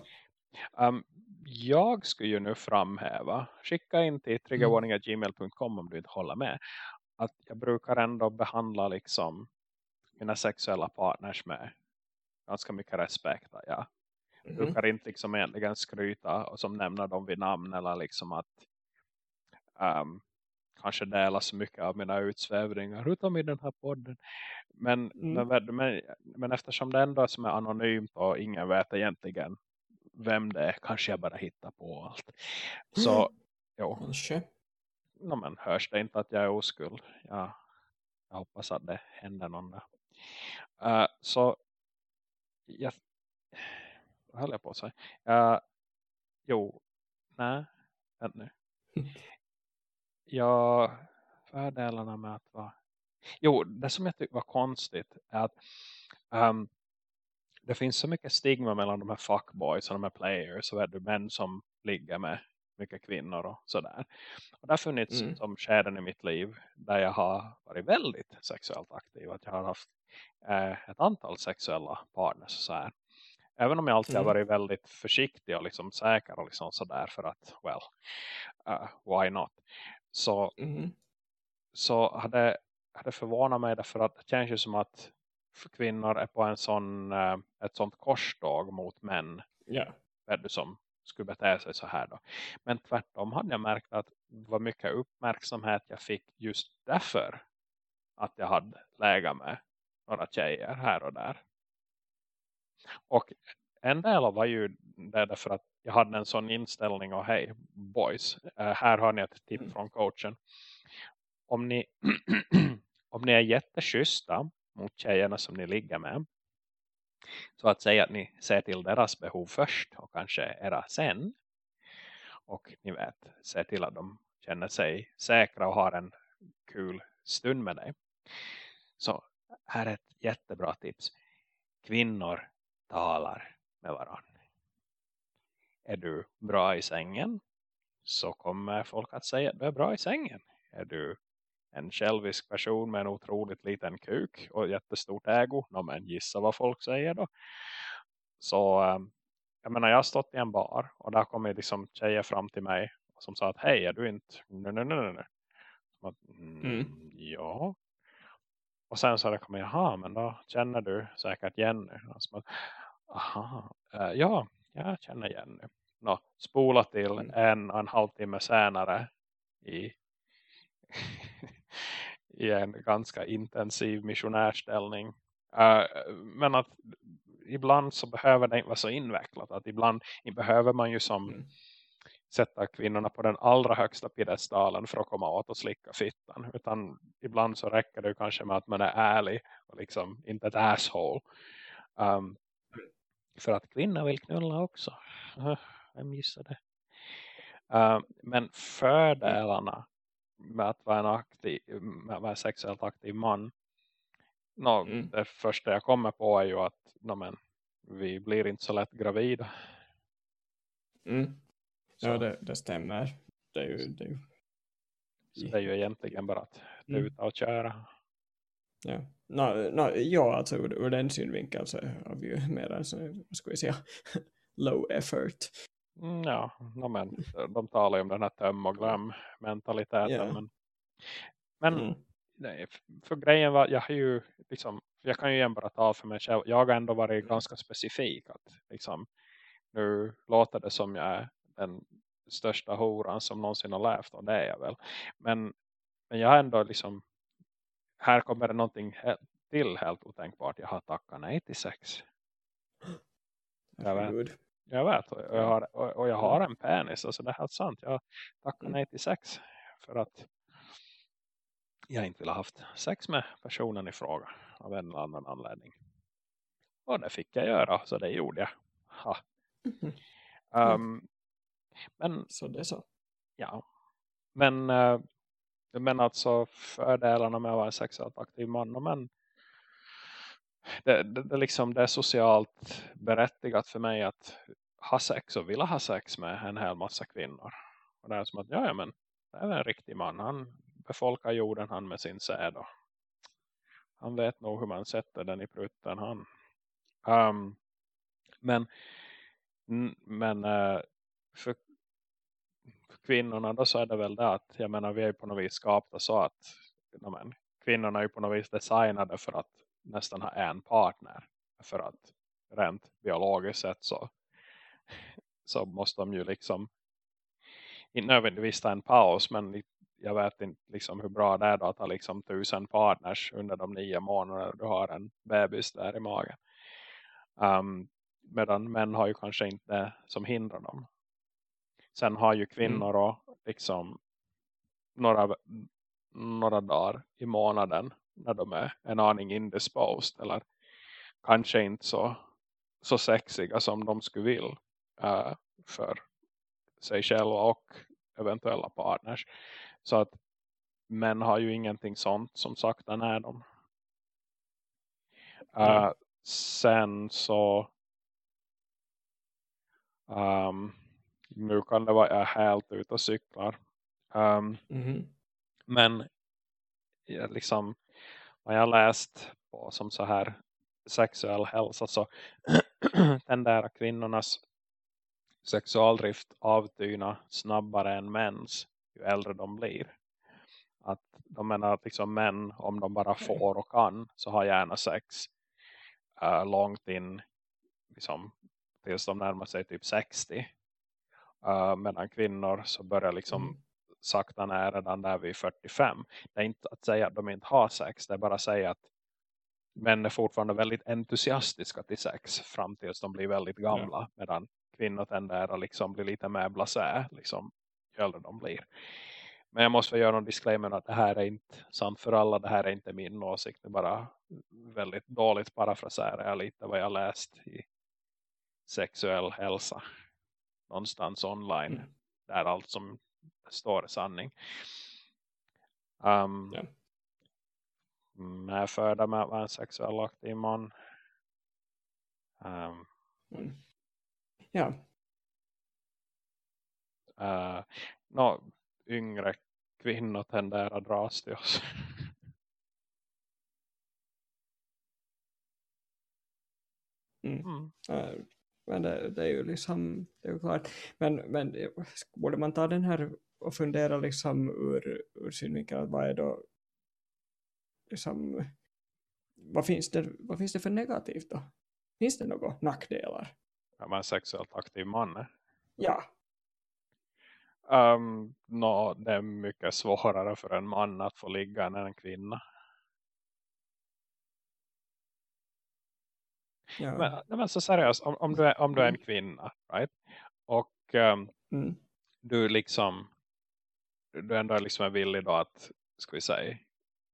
Um, jag skulle ju nu framhäva, skicka in till triggerwarning.gmail.com om du inte håller med, att jag brukar ändå behandla liksom mina sexuella partners med ganska mycket respekt. Ja. Jag Mhm. brukar inte liksom egentligen skryta och som nämna dem vid namn eller liksom att ehm, kanske dela så mycket av mina utsvävningar utom i den här podden. Men, Mm. men, men, men eftersom det ändå är som är anonymt och ingen vet egentligen vem det är, kanske jag bara hittar på allt. Så, jo, Kanske. no, men hörs det inte att jag är oskuld? Ja, jag hoppas att det händer någon där. Eh, så, jag, höll jag på att säga? Uh, jo, nej, vänta nu. Ja, fördelarna med att vara... Jo, det som jag tycker var konstigt är att ehm, det finns så mycket stigma mellan de här fuckboys och de här players och är det män som ligger med mycket kvinnor och sådär. Och det har funnits Mm. som skeden i mitt liv där jag har varit väldigt sexuellt aktiv. Att jag har haft ett antal sexuella partners så här. Även om jag alltid Mm. har varit väldigt försiktig och liksom säker och liksom sådär för att, well, uh, why not? Så Mhm. så hade, hade förvånat mig därför att det känns ju som att kvinnor är på en sån, eh, ett sånt korståg mot män vet du, som skulle bete sig så här då. Men tvärtom hade jag märkt att det var mycket uppmärksamhet jag fick just därför att jag hade lägat med några tjejer här och där. Och en del var ju det därför att jag hade en sån inställning och hej boys, eh, här har ni ett tips Mm. från coachen. Om ni, [clears throat] om ni är jätteschyssta mot tjejerna som ni ligger med så att säga att ni ser till deras behov först och kanske era sen och ni vet, ser till att de känner sig säkra och har en kul stund med dig. Så här är ett jättebra tips. Kvinnor talar med varandra. Är du bra i sängen så kommer folk att säga att du är bra i sängen. Är du en självisk person med en otroligt liten kuk och jättestort ägo, no, men gissa vad folk säger då. Så um, jag menar jag har stått i en bar och där kommer liksom tjejer fram till mig som sa att hej är du inte nej nej nej nej. Att, mm, Mm. Ja. Och sen så det kommer jaha men då känner du säkert Jenny. Att, aha, eh, ja jag känner Jenny. Nå, spola till Mm. en och en halvtimme senare i [laughs] i en ganska intensiv missionärställning. Eh, men att ibland så behöver det inte vara så invecklat. Att ibland behöver man ju som Mm. Sätta kvinnorna på den allra högsta piedestalen för att komma åt och slicka fittan. Utan ibland så räcker det kanske med att man är ärlig och liksom inte ett asshole. Um, för att kvinnor vill knulla också. Uh, vem gissar det? Uh, men fördelarna med att vara en, aktiv, med att vara en sexuellt aktiv man. No, Mm. Det första jag kommer på är ju att no, men, vi blir inte så lätt gravida. Mm. Så, Ja, det, det stämmer. Det är ju, det är ju så det är ju egentligen bara att Mm. tuta och köra. Ja, no, no, ja alltså ur, ur den synvinkeln så har vi ju mer en sån, vad ska vi säga, [laughs] low effort. Mm, ja, no, men, de talar ju om den här töm och glöm mentaliteten. Ja. Men, men Mm. nej, för grejen var, jag har ju liksom, jag kan ju igen bara tala för mig själv. Jag har ändå varit ganska specifik. Att, liksom, nu låter det som jag är den största horan som någonsin har levt och det är jag väl. Men, men jag har ändå liksom, här kommer det någonting till helt otänkbart. Jag har tackat nej till sex. Jag vet. Jag vet, och jag har, och, jag har en penis, alltså det är helt sant. Jag tackar Mm. nej till sex för att jag inte vill ha haft sex med personen i fråga av en eller annan anledning. Och det fick jag göra, så det gjorde jag. Um, men Så det är så. ja, men, eh, men alltså fördelarna med att vara en sexuellt aktiv man, och men det, det, det, liksom, det är socialt berättigat för mig att ha sex och vilja ha sex med en hel massa kvinnor. Och det är som att, ja, ja men det är en riktig man. Han befolkar jorden han med sin säd. Han vet nog hur man sätter den i prutten han. Um, men men uh, för kvinnorna då så är det väl det att jag menar vi är på något vis skapta så att men, kvinnorna är ju på något vis designade för att nästan ha en partner för att rent biologiskt sett så, så måste de ju liksom inte nödvändigtvis ta en paus men jag vet inte liksom hur bra det är då att ha liksom tusen partners under de nio månaderna du har en bebis där i magen. Um, medan män har ju kanske inte det som hindrar dem. Sen har ju kvinnor mm. liksom några, några dagar i månaden när de är en aning indisposed eller kanske inte så, så sexiga som de skulle vilja uh, för sig själva och eventuella partners. Så att män har ju ingenting sånt som sakta när dem. Uh, mm. Sen så um, nu kan det vara jag helt ute och cyklar. Um, mm. Men liksom vad jag läst på som så här sexuell hälsa så [clears throat] den där kvinnornas sexualdrift avtyna snabbare än mäns ju äldre de blir. Att de menar att liksom män, om de bara får och kan, så har gärna sex uh, långt in liksom, tills de närmar sig typ 60. Uh, eh, medan kvinnor så börjar liksom mm. sakta ner redan där vid 45. Det är inte att säga att de inte har sex, det är bara att säga att män är fortfarande väldigt entusiastiska till sex fram tills de blir väldigt gamla. Ja. Medan kvinnor tenderar liksom bli lite mer blasé liksom, ju äldre de blir. Men jag måste göra en disclaimer att det här är inte sant för alla. Det här är inte min åsikt. Det är bara väldigt dåligt parafraserar jag lite vad jag läst i sexuell hälsa. Någonstans online. Mm. Där allt som står är sanning. Um, ja. Med föda med att vara en sexuell aktiv man. Um, mm. Ja. Uh, no, yngre kvinnor tenderar att dras till oss. Mm. Mm. Men det, det, är ju liksom det är ju klart. Men, men borde man ta den här och fundera liksom ur, ur synvinkel vad är då liksom vad finns det, vad finns det för negativt då? Finns det några nackdelar? Ja, man sexuellt aktiv man. Ja, Um, no, det är mycket svårare för en man att få ligga än en kvinna. Ja. Men, men så seriöst, om, om, du är, om du är en mm. kvinna, right? Och um, mm. du liksom du ändå liksom är villig då att, ska vi säga,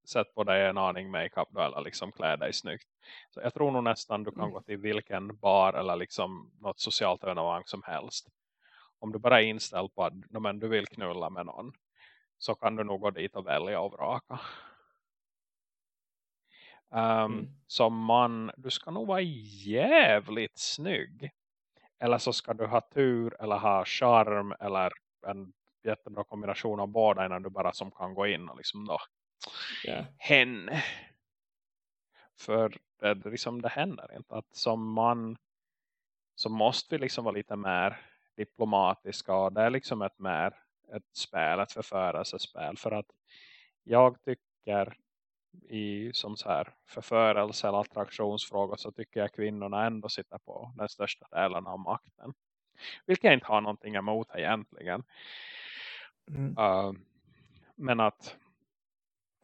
sätt på dig en aning makeup då eller liksom klä dig snyggt. Så jag tror nog nästan du kan mm. gå till vilken bar eller liksom något socialt evenemang som helst om du bara är inställd på att men, du vill knulla med någon så kan du nog gå dit och välja och vraka. Um, mm. Som man, du ska nog vara jävligt snygg. Eller så ska du ha tur eller ha charm eller en jättebra kombination av båda innan du bara som kan gå in och liksom då yeah. hen. För det, liksom, det händer inte att som man så måste vi liksom vara lite mer diplomatiska och det är liksom ett mer ett spel, ett förförelsespel för att jag tycker i som så här förförelse eller attraktionsfrågor så tycker jag kvinnorna ändå sitter på den största delen av makten. Vilket jag inte har någonting emot egentligen. Mm. Uh, men att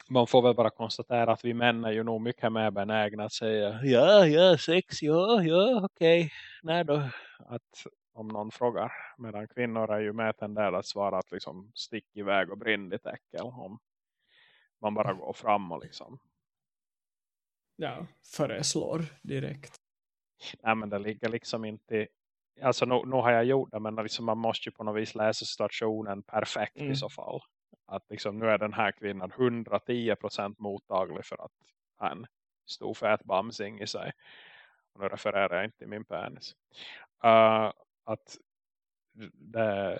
man får väl bara konstatera att vi män är ju nog mycket mer benägna att säga ja, ja, sex, ja, ja, okej. Okay. Nej då, att om någon frågar. Medan kvinnor är ju med tenderar att svara att liksom stick iväg och brinn ditt äckel. Om man bara går fram och liksom. Ja, föreslår direkt. Nej men det ligger liksom inte. Alltså nu, nu har jag gjort det men liksom man måste ju på något vis läsa situationen perfekt mm. i så fall. Att liksom nu är den här kvinnan 110% mottaglig för att han stod för ett bamsing i sig. Och nu refererar jag inte till min penis. Uh, att det,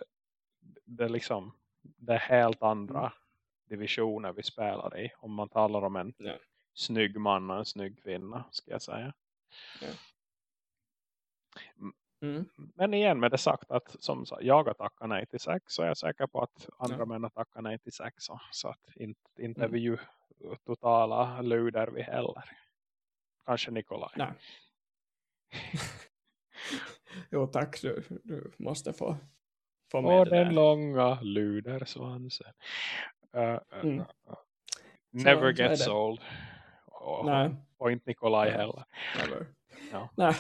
det, liksom, det är helt andra mm. Divisioner vi spelar i. Om man talar om en ja. snygg man och en snygg kvinna ska jag säga. Ja. Mm. Men igen med det sagt att som jag har tackat nej till sex så är jag säker på att andra Ja. män har tackat nej till sex. Så, att inte, inte är Mm. vi ju totala luder vi heller. Kanske Nikolaj. Nej. jo tack, du, du måste få, få med Och där. den långa ludersvansen. Uh, Mm. uh, never så gets old. Och, Nej, och inte Nikolaj heller. never. Ja. Nej,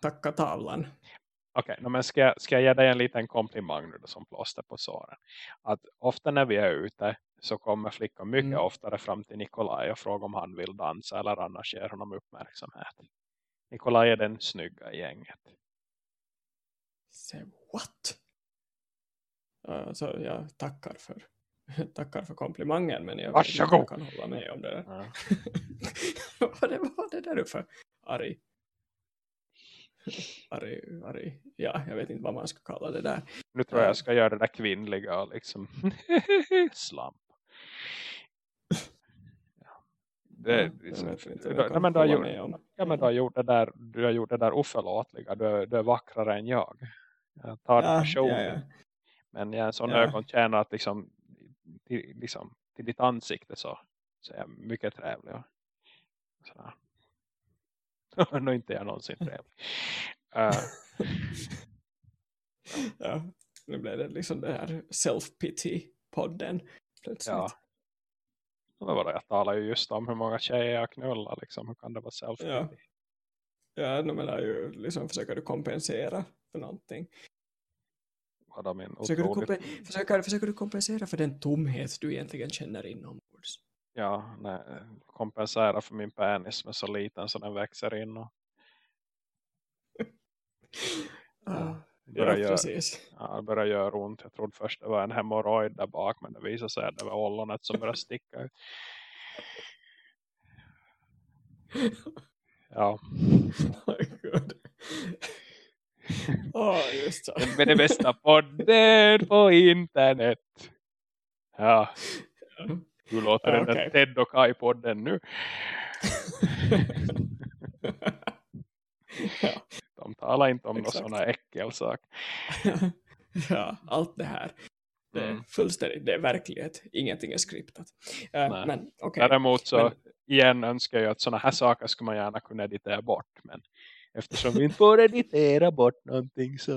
tacka tavlan. Okej, no, men ska, jag- ska jag ge dig en liten komplimang nu då, som plåster på såren? Att ofta när vi är ute så kommer flickor mycket Mm. oftare fram till Nikolaj och frågar om han vill dansa eller annars ger honom uppmärksamhet. Nikolaj är den snygga i gänget. Say what? Uh, så jag tackar för, [laughs] tackar för komplimangen men jag, vet inte om jag kan hålla med om det där. Ja. [laughs] vad, det, vad det där är för arg? Arg, arg. Ja, jag vet inte vad man ska kalla det där. Nu tror jag Ja. jag ska göra det där kvinnliga och liksom [laughs] slamp. Ja. Det, liksom, ja, men du har gjort, ja, men du har gjort det där, du har gjort det där oförlåtliga. Du, är- du är vackrare än jag. Jag tar det Ja, personligt. ja, ja. Men jag är en sån Ja. ögontjänare att liksom till, liksom, till ditt ansikte så, så är jag mycket trevlig. och Sådär. [laughs] nu inte jag någonsin trevlig. Uh, [laughs] ja, nu blev det liksom det här self-pity-podden plötsligt. ja. Jag talar ju just om hur många tjejer jag knullar. Liksom. Hur kan det vara self Ja. Ja, nu menar ju liksom försöker du kompensera för någonting. Vadå min Försöker du, otroligt... kompen- försöker, försöker du kompensera för den tomhet du egentligen känner inombords? Ja, nej, kompensera för min penis med så liten så den växer in. Och, [laughs] Ja, ja, gör, precis. ja, det börjar göra ont. Jag trodde först det var en hemorrojd där bak. Men det visade sig att det var ollonet som började sticka ut. [laughs] Ja. Oh Åh, just så. Den med det bästa podden på internet. Ja. Du låter Ja, den där. Ted och Kai-podden nu. ja. De talar inte om några Exakt. sådana äckelsak. [laughs] ja, allt det här. Det är Mm. fullständigt, det är verklighet. Ingenting är skriptat. Nej. men okej. Däremot så Men- igen önskar jag att sådana här saker skulle man gärna kunna editera bort. Men eftersom vi inte får editera bort någonting så...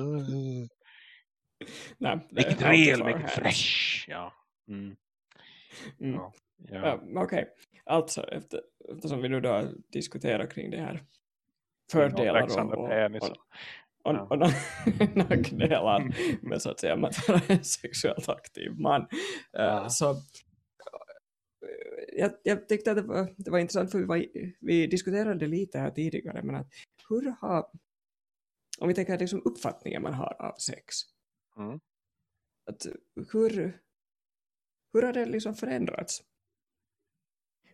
Nej, är allt real, hands. fresh. Ja. Mm. Mm. Ja. Ja, Ja. okej. Alltså, efter, eftersom vi nu då diskuterar kring det här fördelar och, och, penisar. och, Ja. och, och nackdelar med så att säga att vara en sexuellt aktiv man. Eh, Ja. Så jag, jag tyckte att det var, det var intressant för vi, var, vi diskuterade lite här tidigare men att hur har om vi tänker liksom uppfattningen man har av sex Mm. att hur, hur har det liksom förändrats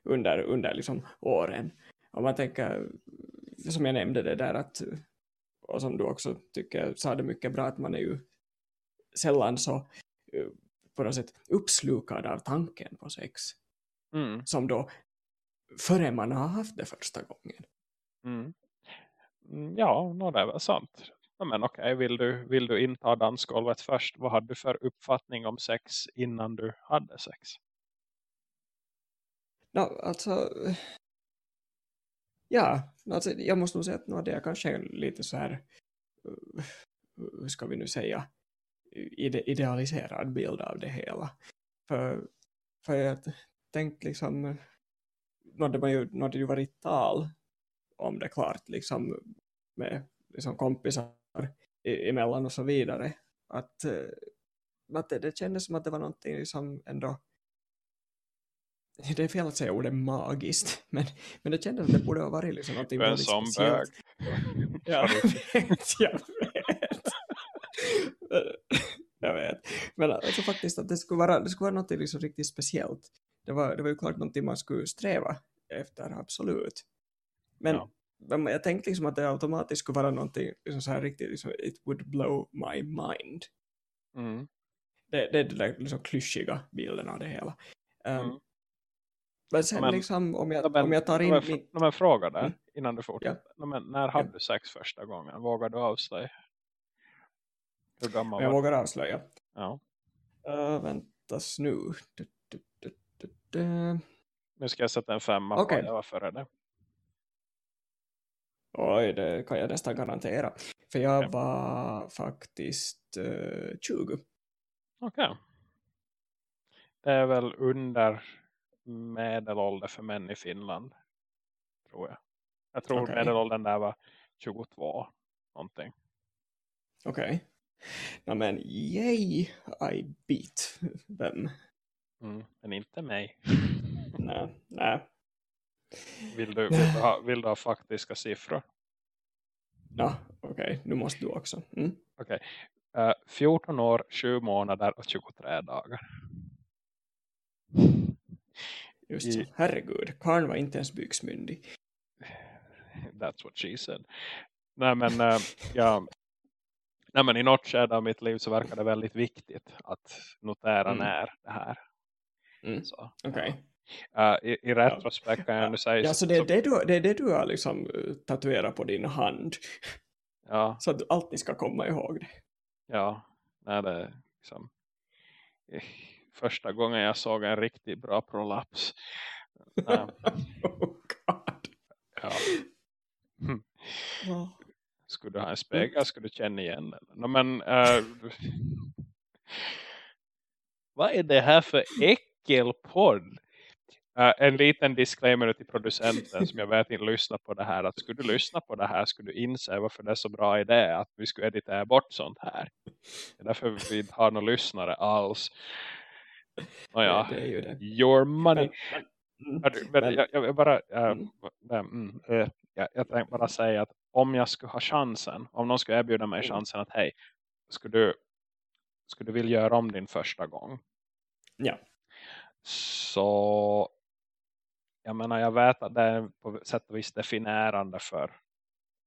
under, under liksom åren? Om man tänker, som jag nämnde det där att, och som du också tycker sa det mycket bra, att man är ju sällan så eh, på något sätt uppslukad av tanken på sex Mm. som då före man har haft det första gången. Mm. Mm, Ja, no, det är väl sant. Men okej, vill, du, vill du inta dansgolvet först? Vad hade du för uppfattning om sex innan du hade sex? No, alltså, ja, alltså, jag måste nog säga att no, det är kanske lite så här, hur ska vi nu säga, ide idealiserad bild av det hela. För, för jag tänkte liksom, det var ju, ju varit tal om det klart, liksom med liksom kompisar e- emellan och så vidare. Att, eh, att det, det kändes som att det var någonting liksom ändå det är fel att säga ordet magiskt, [laughs] men, men det kändes att det borde ha varit liksom någonting väldigt speciellt. bög. Ja, [laughs] jag vet, jag vet. jag vet. Men alltså faktiskt att det skulle vara, det skulle vara något liksom riktigt speciellt. Det var, det var ju klart någonting man skulle sträva efter, absolut. Men, Ja. jag tänkte liksom att det automatiskt skulle vara någonting liksom så här riktigt, liksom, it would blow my mind. Mm. Det, det är den där liksom klyschiga bilden av det hela. Um, Mm. Men sen Men- liksom om Ja, jag, men- om jag tar in ja, men, min... ja, men fråga där Mm. innan du fortsätter. Ja. men när hade du sex första gången? Vågar du avslöja? Hur gammal Jag var vågar avslöja. Ja. Uh, väntas nu. Du, du, du, du, du. Nu ska jag sätta en femma Okej. på jag var före det. Oj, det kan jag nästan garantera. För jag Okej. var faktiskt eh, 20. Okej. Det är väl under medelålder för män i Finland. Tror jag. Jag tror Okej. medelåldern där var 22. Någonting. Okej. Okay. men yay, I beat. Vem? Mm. Men inte mig. [laughs] Nej, nej. Vill du, vill, du ha, vill du ha faktiska siffror? Ja, okej. Nu måste du också. Mm. Eh, 14 år, 7 månader och 23 dagar. Just I- så. Herregud, Karn var inte ens byxmyndig. That's what she said. Nej men, eh, ja, nej, men i något skede av mitt liv så verkar det väldigt viktigt att notera Mm. när det här. Mm. Så, Okej. ja. Eh, i, I retrospekt kan jag nu säga Ja, så det är det du, det är det du har liksom eh, tatuerat på din hand. ja, Så att du alltid ska komma ihåg det. ja, nej, det är liksom eh, första gången jag såg en riktigt bra prolaps. [laughs] Oh God. ja. Ja. Skulle du ha en spegel skulle du känna igen den. No, men, eh, [laughs] vad är det här för äckelpodd? Eh, en liten disclaimer till producenten som jag vet inte lyssnar på det här. Att skulle du lyssna på det här skulle du inse varför det är så bra idé att vi skulle editera bort sånt här. Det är därför vi inte har några lyssnare alls. Nåja, Det, det det. your money. Men, men, Hörru, men Men- jag, jag bara, äh, Mm. mm, äh, jag, jag tänkte bara säga att om jag skulle ha chansen, om någon skulle erbjuda mig Mm. chansen att hej, skulle du, skulle du vilja göra om din första gång? Ja. Så jag menar, jag vet att det är på sätt och vis definierande för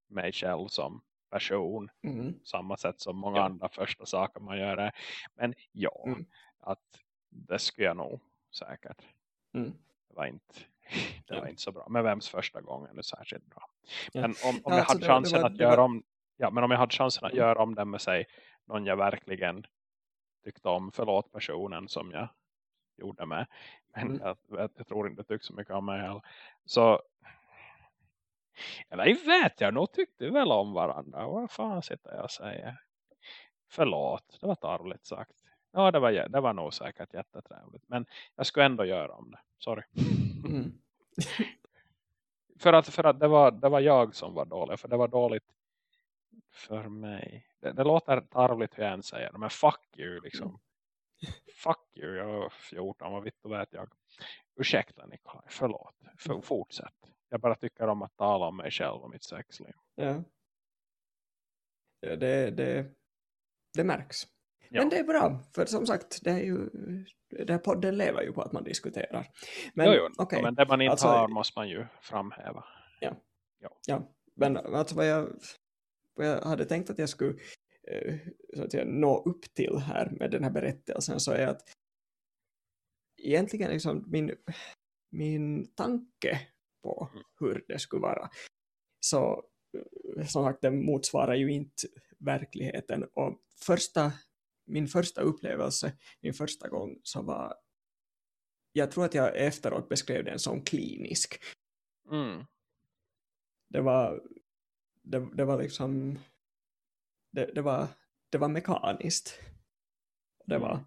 mig själv som person, mm, samma sätt som många Ja. andra första saker man gör är. Men ja, Mm. att det skulle jag nog säkert mm. det var inte, [laughs] det var inte så bra. Men vems första gången är särskilt bra. Ja. Men om, om Ja, jag alltså hade chansen var- att göra var- om ja, men om jag hade chansen att Mm. göra om den med sig någon jag verkligen tyckte om, förlåt personen som jag gjorde med. Men Mm. jag, jag, jag tror inte jag tyckte så mycket om mig heller. Så eller jag vet jag, nog tyckte väl om varandra. Vad fan sitter jag och säger? Förlåt, det var tarvligt sagt. Ja, det var, det var nog säkert jättetrevligt. Men jag skulle ändå göra om det. Sorry. Mm. [laughs] För att, för att det, var, det var jag som var dålig. För det var dåligt för mig. Det, det låter tarvligt hur jag än säger det. Men fuck you liksom. Fuck you, jag var 14. Vad vitt och vet jag. Ursäkta Nikolaj, förlåt. För, fortsätt. Jag bara tycker om att tala om mig själv och mitt sexliv. Ja. Ja, det, det, det märks. Ja. Men det är bra, för som sagt, det är ju, den här podden lever ju på att man diskuterar. Men, jo, jo, okej. men det man inte Alltså- har måste man ju framhäva. Ja, men alltså vad jag, vad jag hade tänkt att jag skulle så att säga, nå upp till här med den här berättelsen så är att egentligen liksom min, min tanke på Mm. hur det skulle vara så eh, som sagt den motsvarar ju inte verkligheten och första, min första upplevelse min första gång så var jag tror att jag efteråt beskrev den som klinisk Mm. det var det, det var liksom det, det var det var mekaniskt det var Mm.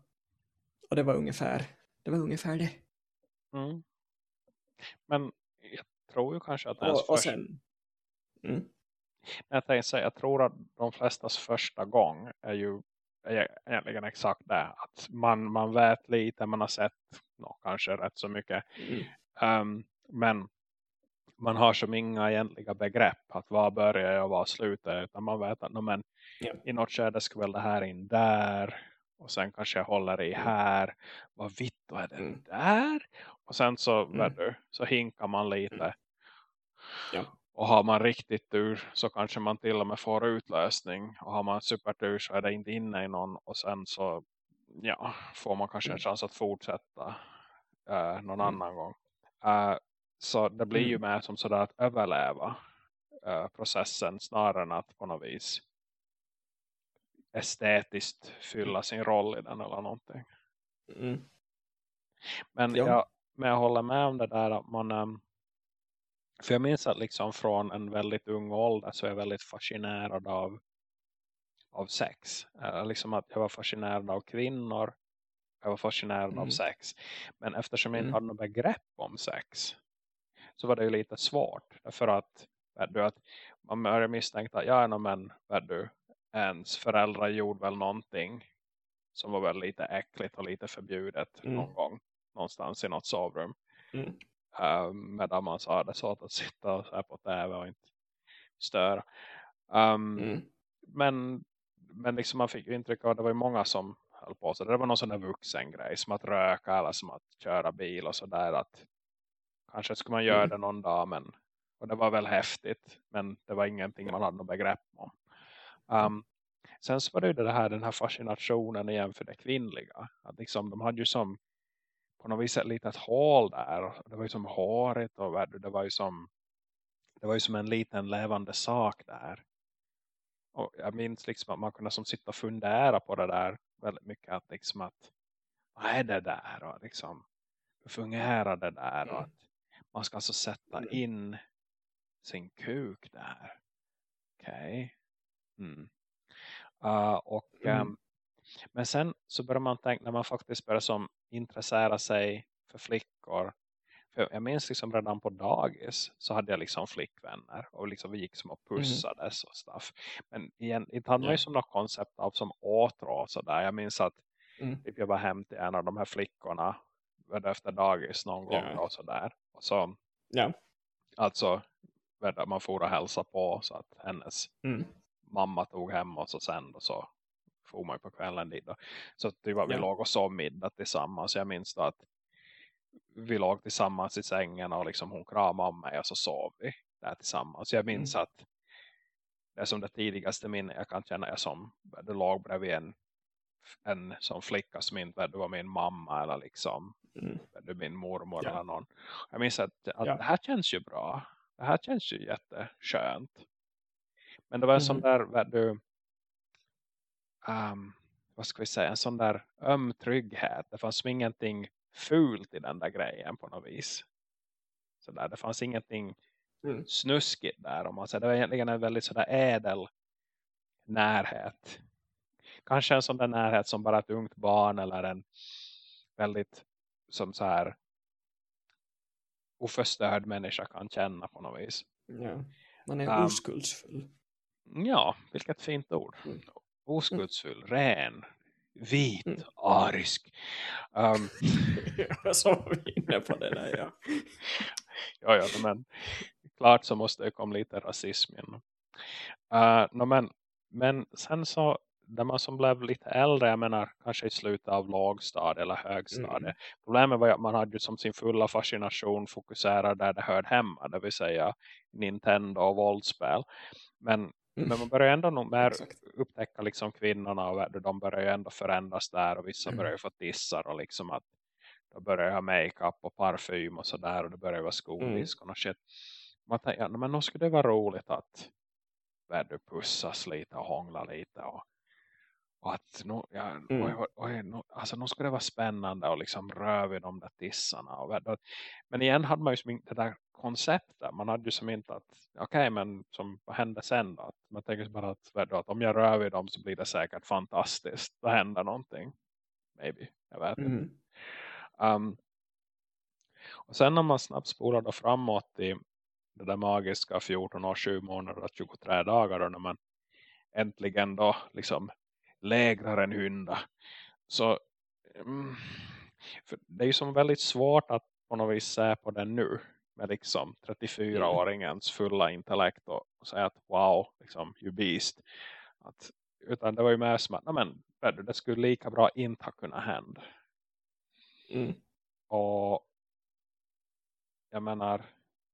och det var ungefär det var ungefär det Mm. Men jag tror ju kanske att och, och sen mm, jag tänkte säga, jag tror att de flestas första gång är ju är egentligen exakt det. Att man, man vet lite, man har sett no, kanske rätt så mycket. mm, Ehm, men man har som inga egentliga begrepp att vad börjar jag och vad slutar. Utan man vet att no, men, Ja. i något skede det här in där. Och sen kanske jag håller i här. Vad vitt då är det Mm. där? Och sen så, Mm. du, så hinkar man lite. Mm. Ja. Och har man riktigt tur så kanske man till och med får utlösning. Och har man supertur så är det inte inne i någon. Och sen så ja, får man kanske en Mm. chans att fortsätta eh, någon Mm. annan gång. Eh, så det blir ju Mm. mer som sådär att överleva eh, processen snarare än att på något vis estetiskt fylla sin roll i den eller någonting. Mm. Men, Ja. jag, men jag håller med om det där att man... ehm, För jag minns att liksom från en väldigt ung ålder så är jag väldigt fascinerad av, av sex. Eh, liksom att jag var fascinerad av kvinnor. Jag var fascinerad av Mm. sex. Men eftersom jag inte Mm. hade något begrepp om sex så var det ju lite svårt. Därför att, du, att man började misstänka att ja, no, men, vet du, ens föräldrar gjorde väl någonting som var väl lite äckligt och lite förbjudet Mm. någon gång någonstans i något sovrum. Mm. Uh, medan man sa det så att sitta så här på tv och inte störa. Um, Mm. Men, men liksom man fick ju intryck av det var ju många som höll på så. Det var någon sån där vuxen grej som att röka eller som att köra bil och sådär. Att kanske skulle man göra Mm. det någon dag men och det var väl häftigt men det var ingenting man hade något begrepp om. Um, sen så var det ju det här, den här fascinationen igen för det kvinnliga. Att liksom, de hade ju som på något vis ett litet hål där. Det var ju som håret och det var ju som det var ju som en liten levande sak där. Och jag minns liksom att man kunde som sitta och fundera på det där väldigt mycket. Att liksom att vad är det där? Och liksom hur fungerar det där? Och att man ska alltså sätta Mm. in sin kuk där. Okej. Mm. Uh, och Mm. ehm, men sen så börjar man tänka när man faktiskt börjar som intressera sig för flickor. För jag minns liksom redan på dagis så hade jag liksom flickvänner och liksom vi gick som och pussades och stuff. Men igen, inte hade man ju som något koncept av som åtrå och sådär. Jag minns att Mm. typ jag var hem till en av de här flickorna efter dagis någon gång Ja. och sådär. Och så Ja. alltså man får och hälsa på så att hennes Mm. Mamma tog hem oss och sen och så får man ju på kvällen dit då. Så det var vi Ja. låg och sov middag tillsammans. Jag minns då att vi låg tillsammans i sängen och liksom hon kramade om mig och så sov vi där tillsammans. Jag minns Mm. att det är som det tidigaste minne jag kan känna är som det låg bredvid en, en som flicka som inte var min mamma eller liksom Mm. min mormor Ja. eller någon. Jag minns att, att Ja. det här känns ju bra. Det här känns ju jätteskönt. Men det var en sån Mhm. där, vet du, um, vad ska vi säga, en sån där öm trygghet. Det fanns ingenting fult i den där grejen på något vis. Så där, det fanns ingenting Mm. snuskigt där om man säger. Det var egentligen en väldigt sådär ädel närhet. Kanske en sån där närhet som bara ett ungt barn eller en väldigt som så här oförstörd människa kan känna på något vis. Ja. Man är Um, oskuldsfull. Ja, vilket fint ord. Mm. Oskuldsfull, ren, vit, Mm. arisk. [laughs] Um, så var vi inne på det där, ja. [laughs] ja, ja, men klart så måste det komma lite rasism in. Uh, no, men, men sen så, när man som blev lite äldre, jag menar kanske i slutet av lågstadie eller högstadie. Mm. Problemet var att man hade ju som sin fulla fascination fokuserad där det hörde hemma, det vill säga Nintendo och våldsspel. Men, Mm. men man börjar ändå nog mer Exakt. upptäcka liksom kvinnorna och de börjar ju ändå förändras där och vissa Mm. börjar ju få tissar och liksom att de börjar ha makeup och parfym och sådär och det börjar vara skodisk och något shit. Man tänker, ja, men nog skulle det vara roligt att du, pussas lite och hångla lite och, och att no, ja, Mm. oj, oj, oj, no, alltså nu skulle det vara spännande och liksom röra vid de där tissarna och, men igen hade man ju som inte det där konceptet. Man hade ju som inte att okej okay, men som, vad händer sen då? Att man tänker bara att, att om jag rör vid dem så blir det säkert fantastiskt. Då händer någonting. Maybe, jag vet inte. Mm. Um, och sen när man snabbt spolar då framåt i det där magiska 14 år, 7 månader och 23 dagar då när man äntligen då liksom lägrar en hynda. Så mm, det är ju som väldigt svårt att på något vis se på den nu med liksom 34-åringens fulla intellekt och säga att wow, liksom you beast. Att, utan det var ju mer som att, men, det skulle lika bra inte ha kunnat hända. Mm. Och jag menar,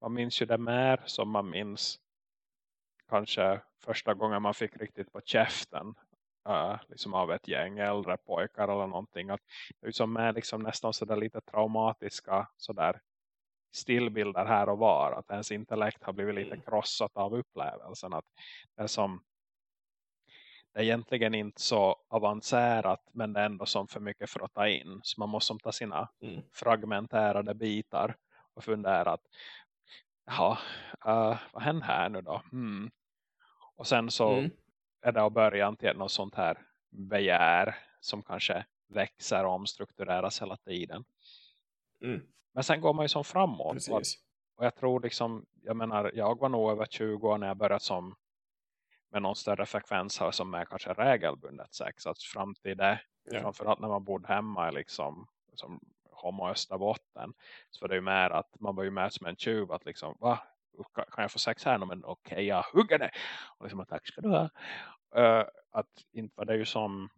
man minns ju det mer som man minns kanske första gången man fick riktigt på käften liksom av ett gäng äldre pojkar eller någonting. Att det är som med liksom nästan sådär lite traumatiska sådär stillbilder här och var. Att ens intellekt har blivit lite Mm. krossat av upplevelsen. Att det är som det är egentligen inte så avancerat men det är ändå som för mycket för att ta in. Så man måste ta sina Mm. fragmentärade bitar och fundera att ja, uh, vad händer här nu då? Hmm. Och sen så Mm. Är det början till något sånt här begär som kanske växer och omstruktureras hela tiden. Mm. Men sen går man ju som framåt. Och, och jag tror liksom, jag menar, jag var nog över 20 år när jag började som med någon större frekvens här som är kanske regelbundet sex. Att fram till det, Ja. framförallt när man bodde hemma liksom, som homo Österbotten. Så var det ju mer att man var ju med som en tjuv att liksom, va? Kan jag få sex här? Men okej, jag hugger det. Och liksom, tack ska du ha. Eh, att inte var det ju som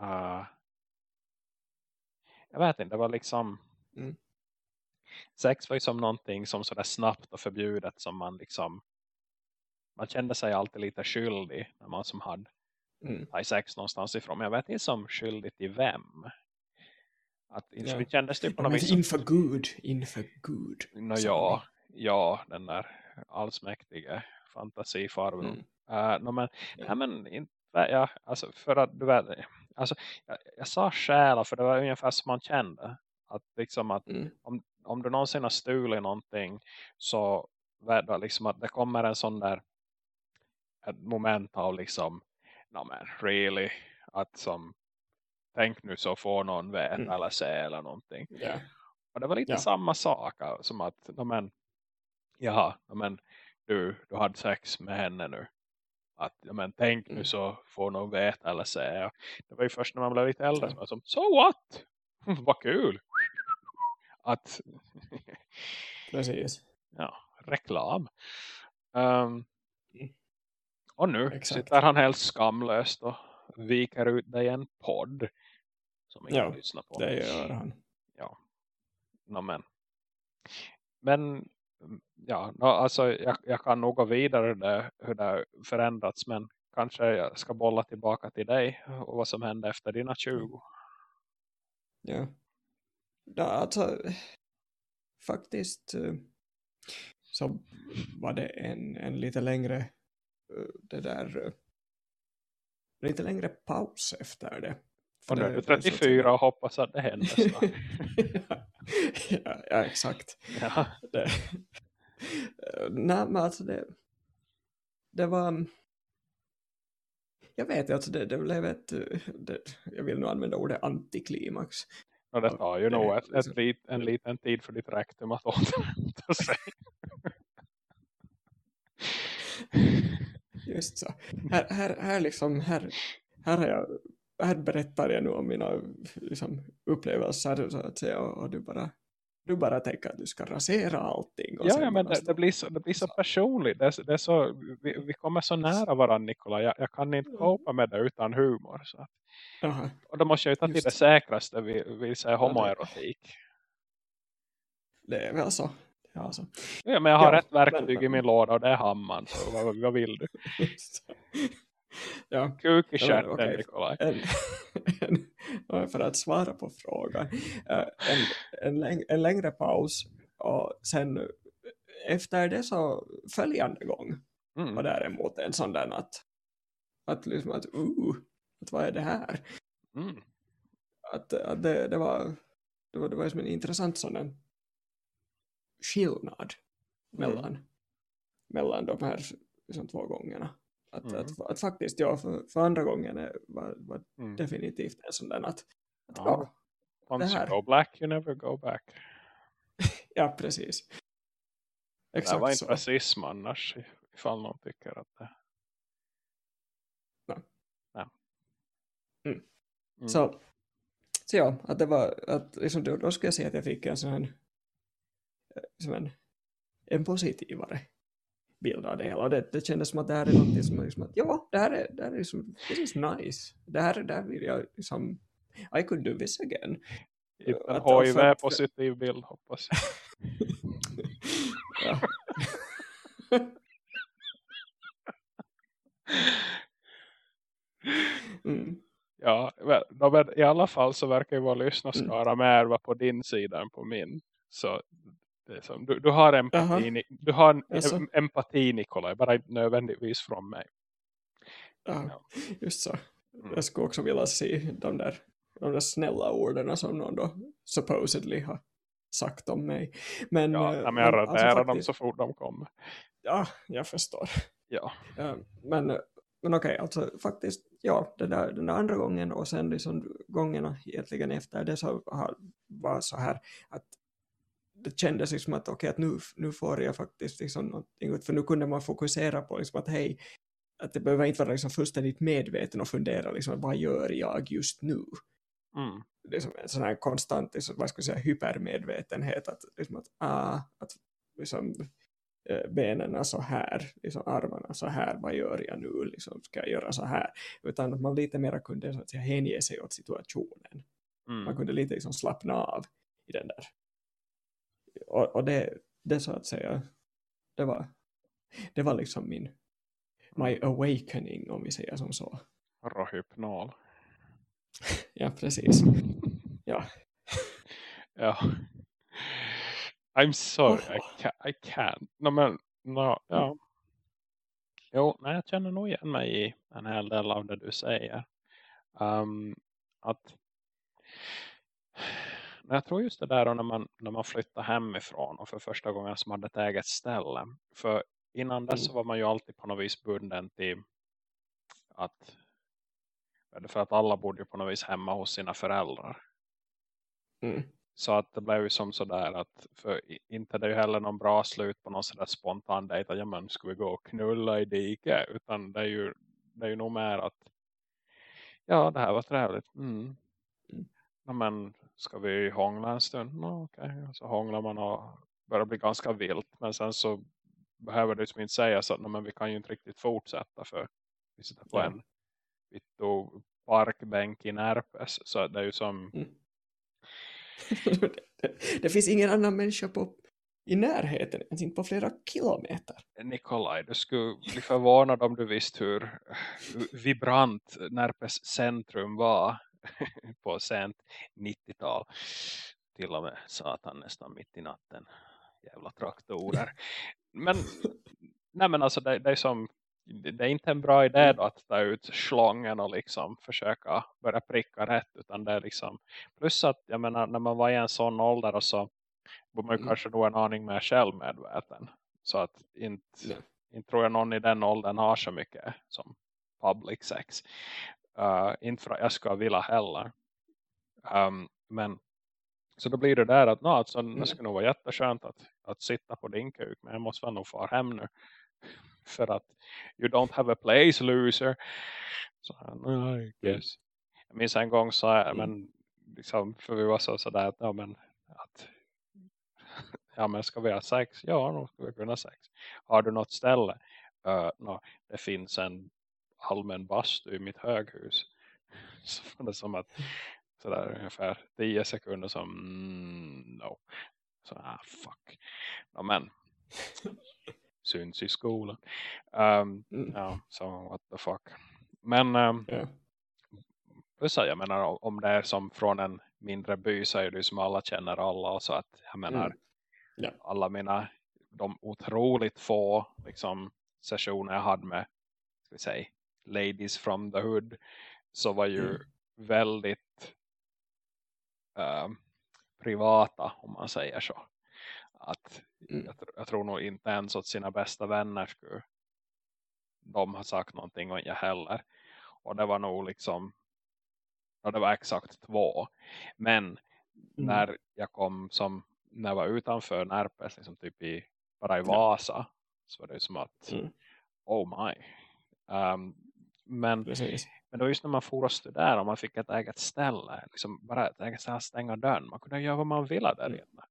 eh, jag vet inte, det var liksom Mm. sex var ju som någonting som sådär snabbt och förbjudet som man liksom man kände sig alltid lite skyldig när man som hade Mm. sex någonstans ifrån. Men jag vet inte som skyldig till vem. Att inte Ja. det kändes det på något vis inför Gud, inför Gud. no, ja, ja, den där allsmäktige fantasifarbrorn. Mm. Uh, no, men, Ja. nej, men inte, ja, alltså, för att du vet, alltså, jag, jag sa själa för det var ungefär som man kände. Att liksom att Mm. om, om du någonsin har stulit någonting så vet liksom att det kommer en sån där ett moment av liksom no men really att som tänk nu så får någon veta Mm. eller se eller någonting. Ja. Och det var lite Ja. samma sak alltså, som att no men jaha, no men du, du hade sex med henne nu. Att ja, men tänk nu Mm. så får någon veta eller. Och det var ju först när man blev lite äldre Ja. som som, so what? [laughs] Vad kul! Att [laughs] Precis. ja, reklam. Mm. och nu Exakt. sitter han helt skamlöst och viker ut i en podd som ingen Ja, lyssnar på. Det gör han. No, men. men ja, alltså jag, jag kan nog gå vidare det, hur det har förändrats men kanske jag ska bolla tillbaka till dig och vad som hände efter dina 20. Ja. ja alltså, faktiskt eh, så var det en, en lite längre eh, det där eh, lite längre paus efter det. För Och nu är du det är så att 34 och hoppas att det händer snart. ja, [laughs] [laughs] [laughs] ja, exakt. ja. Det, nej, men alltså det, det var, jag vet alltså det, det blev ett, det, jag vill nu använda ordet antiklimax. Och det tar ju nog ett, ett liksom- lit, en liten tid för ditt rektum att [laughs] återhämta sig. Just så. Här, här, här liksom, här, här, har jag, här berättar jag nu om mina liksom, upplevelser så att säga och du bara, du bara tänker att du ska rasera allting. Och Ja, ja, men det, det, blir så, det blir så personligt. Det, är så- det är så, vi, vi kommer så nära varandra Nikola. Jag, jag kan inte Mm. copa med det utan humor. Så. Aha, Och då måste jag ju ta till Just det säkraste. Vi, vi säger homoerotik. det är väl så. Ja, så. Ja, men jag har Ja, ett verktyg men- i min låda och det är hammaren. Så vad, vad vill du? [laughs] [laughs] [laughs] ja, Kuk i Ja, stjärten okej. Nikolaj. en, en, för att svara på frågan, en, en, läng, en längre paus och sen efter det så följande gång Mm. var däremot en sån där att, att liksom att, uh, att vad är det här? Mm. Att, att det, det var det var, det var som en intressant sån en skillnad Mm. mellan, mellan de här liksom, två gångerna. Att, Mm. att, att faktiskt, ja, för, för andra gången är- var, var Mm. definitivt en sån där att, att Ja. ja. Once det här. you go black, you never go back. [laughs] ja, precis. Det Exakt var inte så. rasism annars. Ifall någon tycker att det... Nej. Nej. Mm. Mm. Så, så ja, att det var, att liksom då, då skulle jag säga att jag fick en sån här, eh, som en, en positivare bild av det hela. Det, det kändes som att det här är något som är liksom att, ja, det här är, det här är liksom, this is nice. Det här, det här vill jag liksom, I could do this again. Att- för- HIV-positiv bild hoppas jag. Ja. [laughs] mm. Ja, men, men i alla fall så verkar ju vår lyssnarskara mer vara på din sida än på min. Så är som, du, du har empati, Jaha. Ni- du har em- empati Nikolaj, bara nödvändigtvis från mig. Ja, just så. Mm. Jag skulle också vilja se de där, de där snälla orden som någon då supposedly har sagt om mig. Men, ja, men jag alltså, raderar alltså, dem så fort de kommer. Ja, jag förstår. Ja. men men okej, okay, alltså faktiskt, ja, den där, den där andra gången och sen liksom gångerna egentligen efter det så var så här att det kändes liksom att okej, okay, att nu, nu får jag faktiskt liksom någonting, för nu kunde man fokusera på liksom att hej, att det behöver inte vara liksom fullständigt medveten och fundera liksom, vad gör jag just nu? Mm. Det är som en sån här konstant, liksom, vad ska jag säga, hypermedvetenhet att, liksom att, ah, att liksom, Eh, benen så här, liksom armarna så här, vad gör jag nu, liksom, ska jag göra så här? Utan att man lite mer kunde så att säga, hänge sig åt situationen. Mm. Man kunde lite liksom slappna av i den där. Och, och det, det så att säga, det var, det var liksom min my awakening om vi säger som så. Rohypnol. [laughs] ja, precis. Ja. [laughs] ja. I'm sorry, oh. I, can't, I can't. No, men, no, ja. Jo, nej, jag känner nog igen mig i en hel del av det du säger. Um, att jag tror just det där när man, när man flyttar hemifrån och för första gången som hade ett eget ställe. För innan dess så mm. var man ju alltid på något vis bunden till att för att alla bodde på något vis hemma hos sina föräldrar. Mm. Så att det blev ju som sådär att för inte det är ju heller någon bra slut på någon sådär spontan dejt att ja men ska vi gå och knulla i diket utan det är ju det är ju nog mer att ja det här var trevligt mm. mm. Ja, men ska vi hångla en stund? No, okay. så hånglar man och börjar bli ganska vilt men sen så behöver det ju inte säga så att no, men vi kan ju inte riktigt fortsätta för vi sitter på ja. en parkbänk i Närpes så det är ju som mm det, [laughs] det finns ingen annan människa på, i närheten, ens inte på flera kilometer. Nikolaj, du skulle bli förvånad om du visste hur vibrant Närpes centrum var [laughs] på sent 90-tal. Till och med satan nästan mitt i natten. Jävla traktorer. Men, nej men alltså det, det är som det är inte en bra idé mm. då att ta ut slången och liksom försöka börja pricka rätt utan det är liksom plus att jag menar när man var i en sån ålder och så var man mm. kanske då en aning mer självmedveten så att inte, yeah. inte tror jag någon i den åldern har så mycket som public sex uh, inte för att jag ska vilja heller um, men så då blir det där att no, alltså, det mm. skulle nog vara jätteskönt att, att sitta på din kuk men jag måste väl nog fara hem nu [laughs] för att you don't have a place loser. Så han, I guess. Jag minns en gång så här, mm. men liksom, för vi var så sådär att, ja men att [laughs] ja men ska vi ha sex? Ja, då ska vi kunna sex. Har du något ställe? Uh, no, det finns en allmän bastu i mitt höghus. [laughs] Så var det som att sådär ungefär 10 sekunder som mm, no. Så ah fuck. No, men [laughs] syns i skolan. Um, mm. Ja, så what the fuck. Men um, yeah. jag menar om det är som från en mindre by så är det som alla känner alla och så att jag menar mm. yeah. alla mina de otroligt få liksom, sessioner jag hade med ska vi säga, ladies from the hood så var ju mm. väldigt uh, privata om man säger så att mm. jag, jag, tror nog inte ens åt sina bästa vänner skulle de ha sagt någonting och jag heller. Och det var nog liksom och det var exakt två. Men mm. när jag kom som när jag var utanför Närpes liksom typ i, bara i Vasa ja. så var det som att mm. oh my. Um, men, men då just när man får och studera och man fick ett eget ställe liksom bara ett eget ställe stänga dörren. Man kunde göra vad man ville där mm. inne.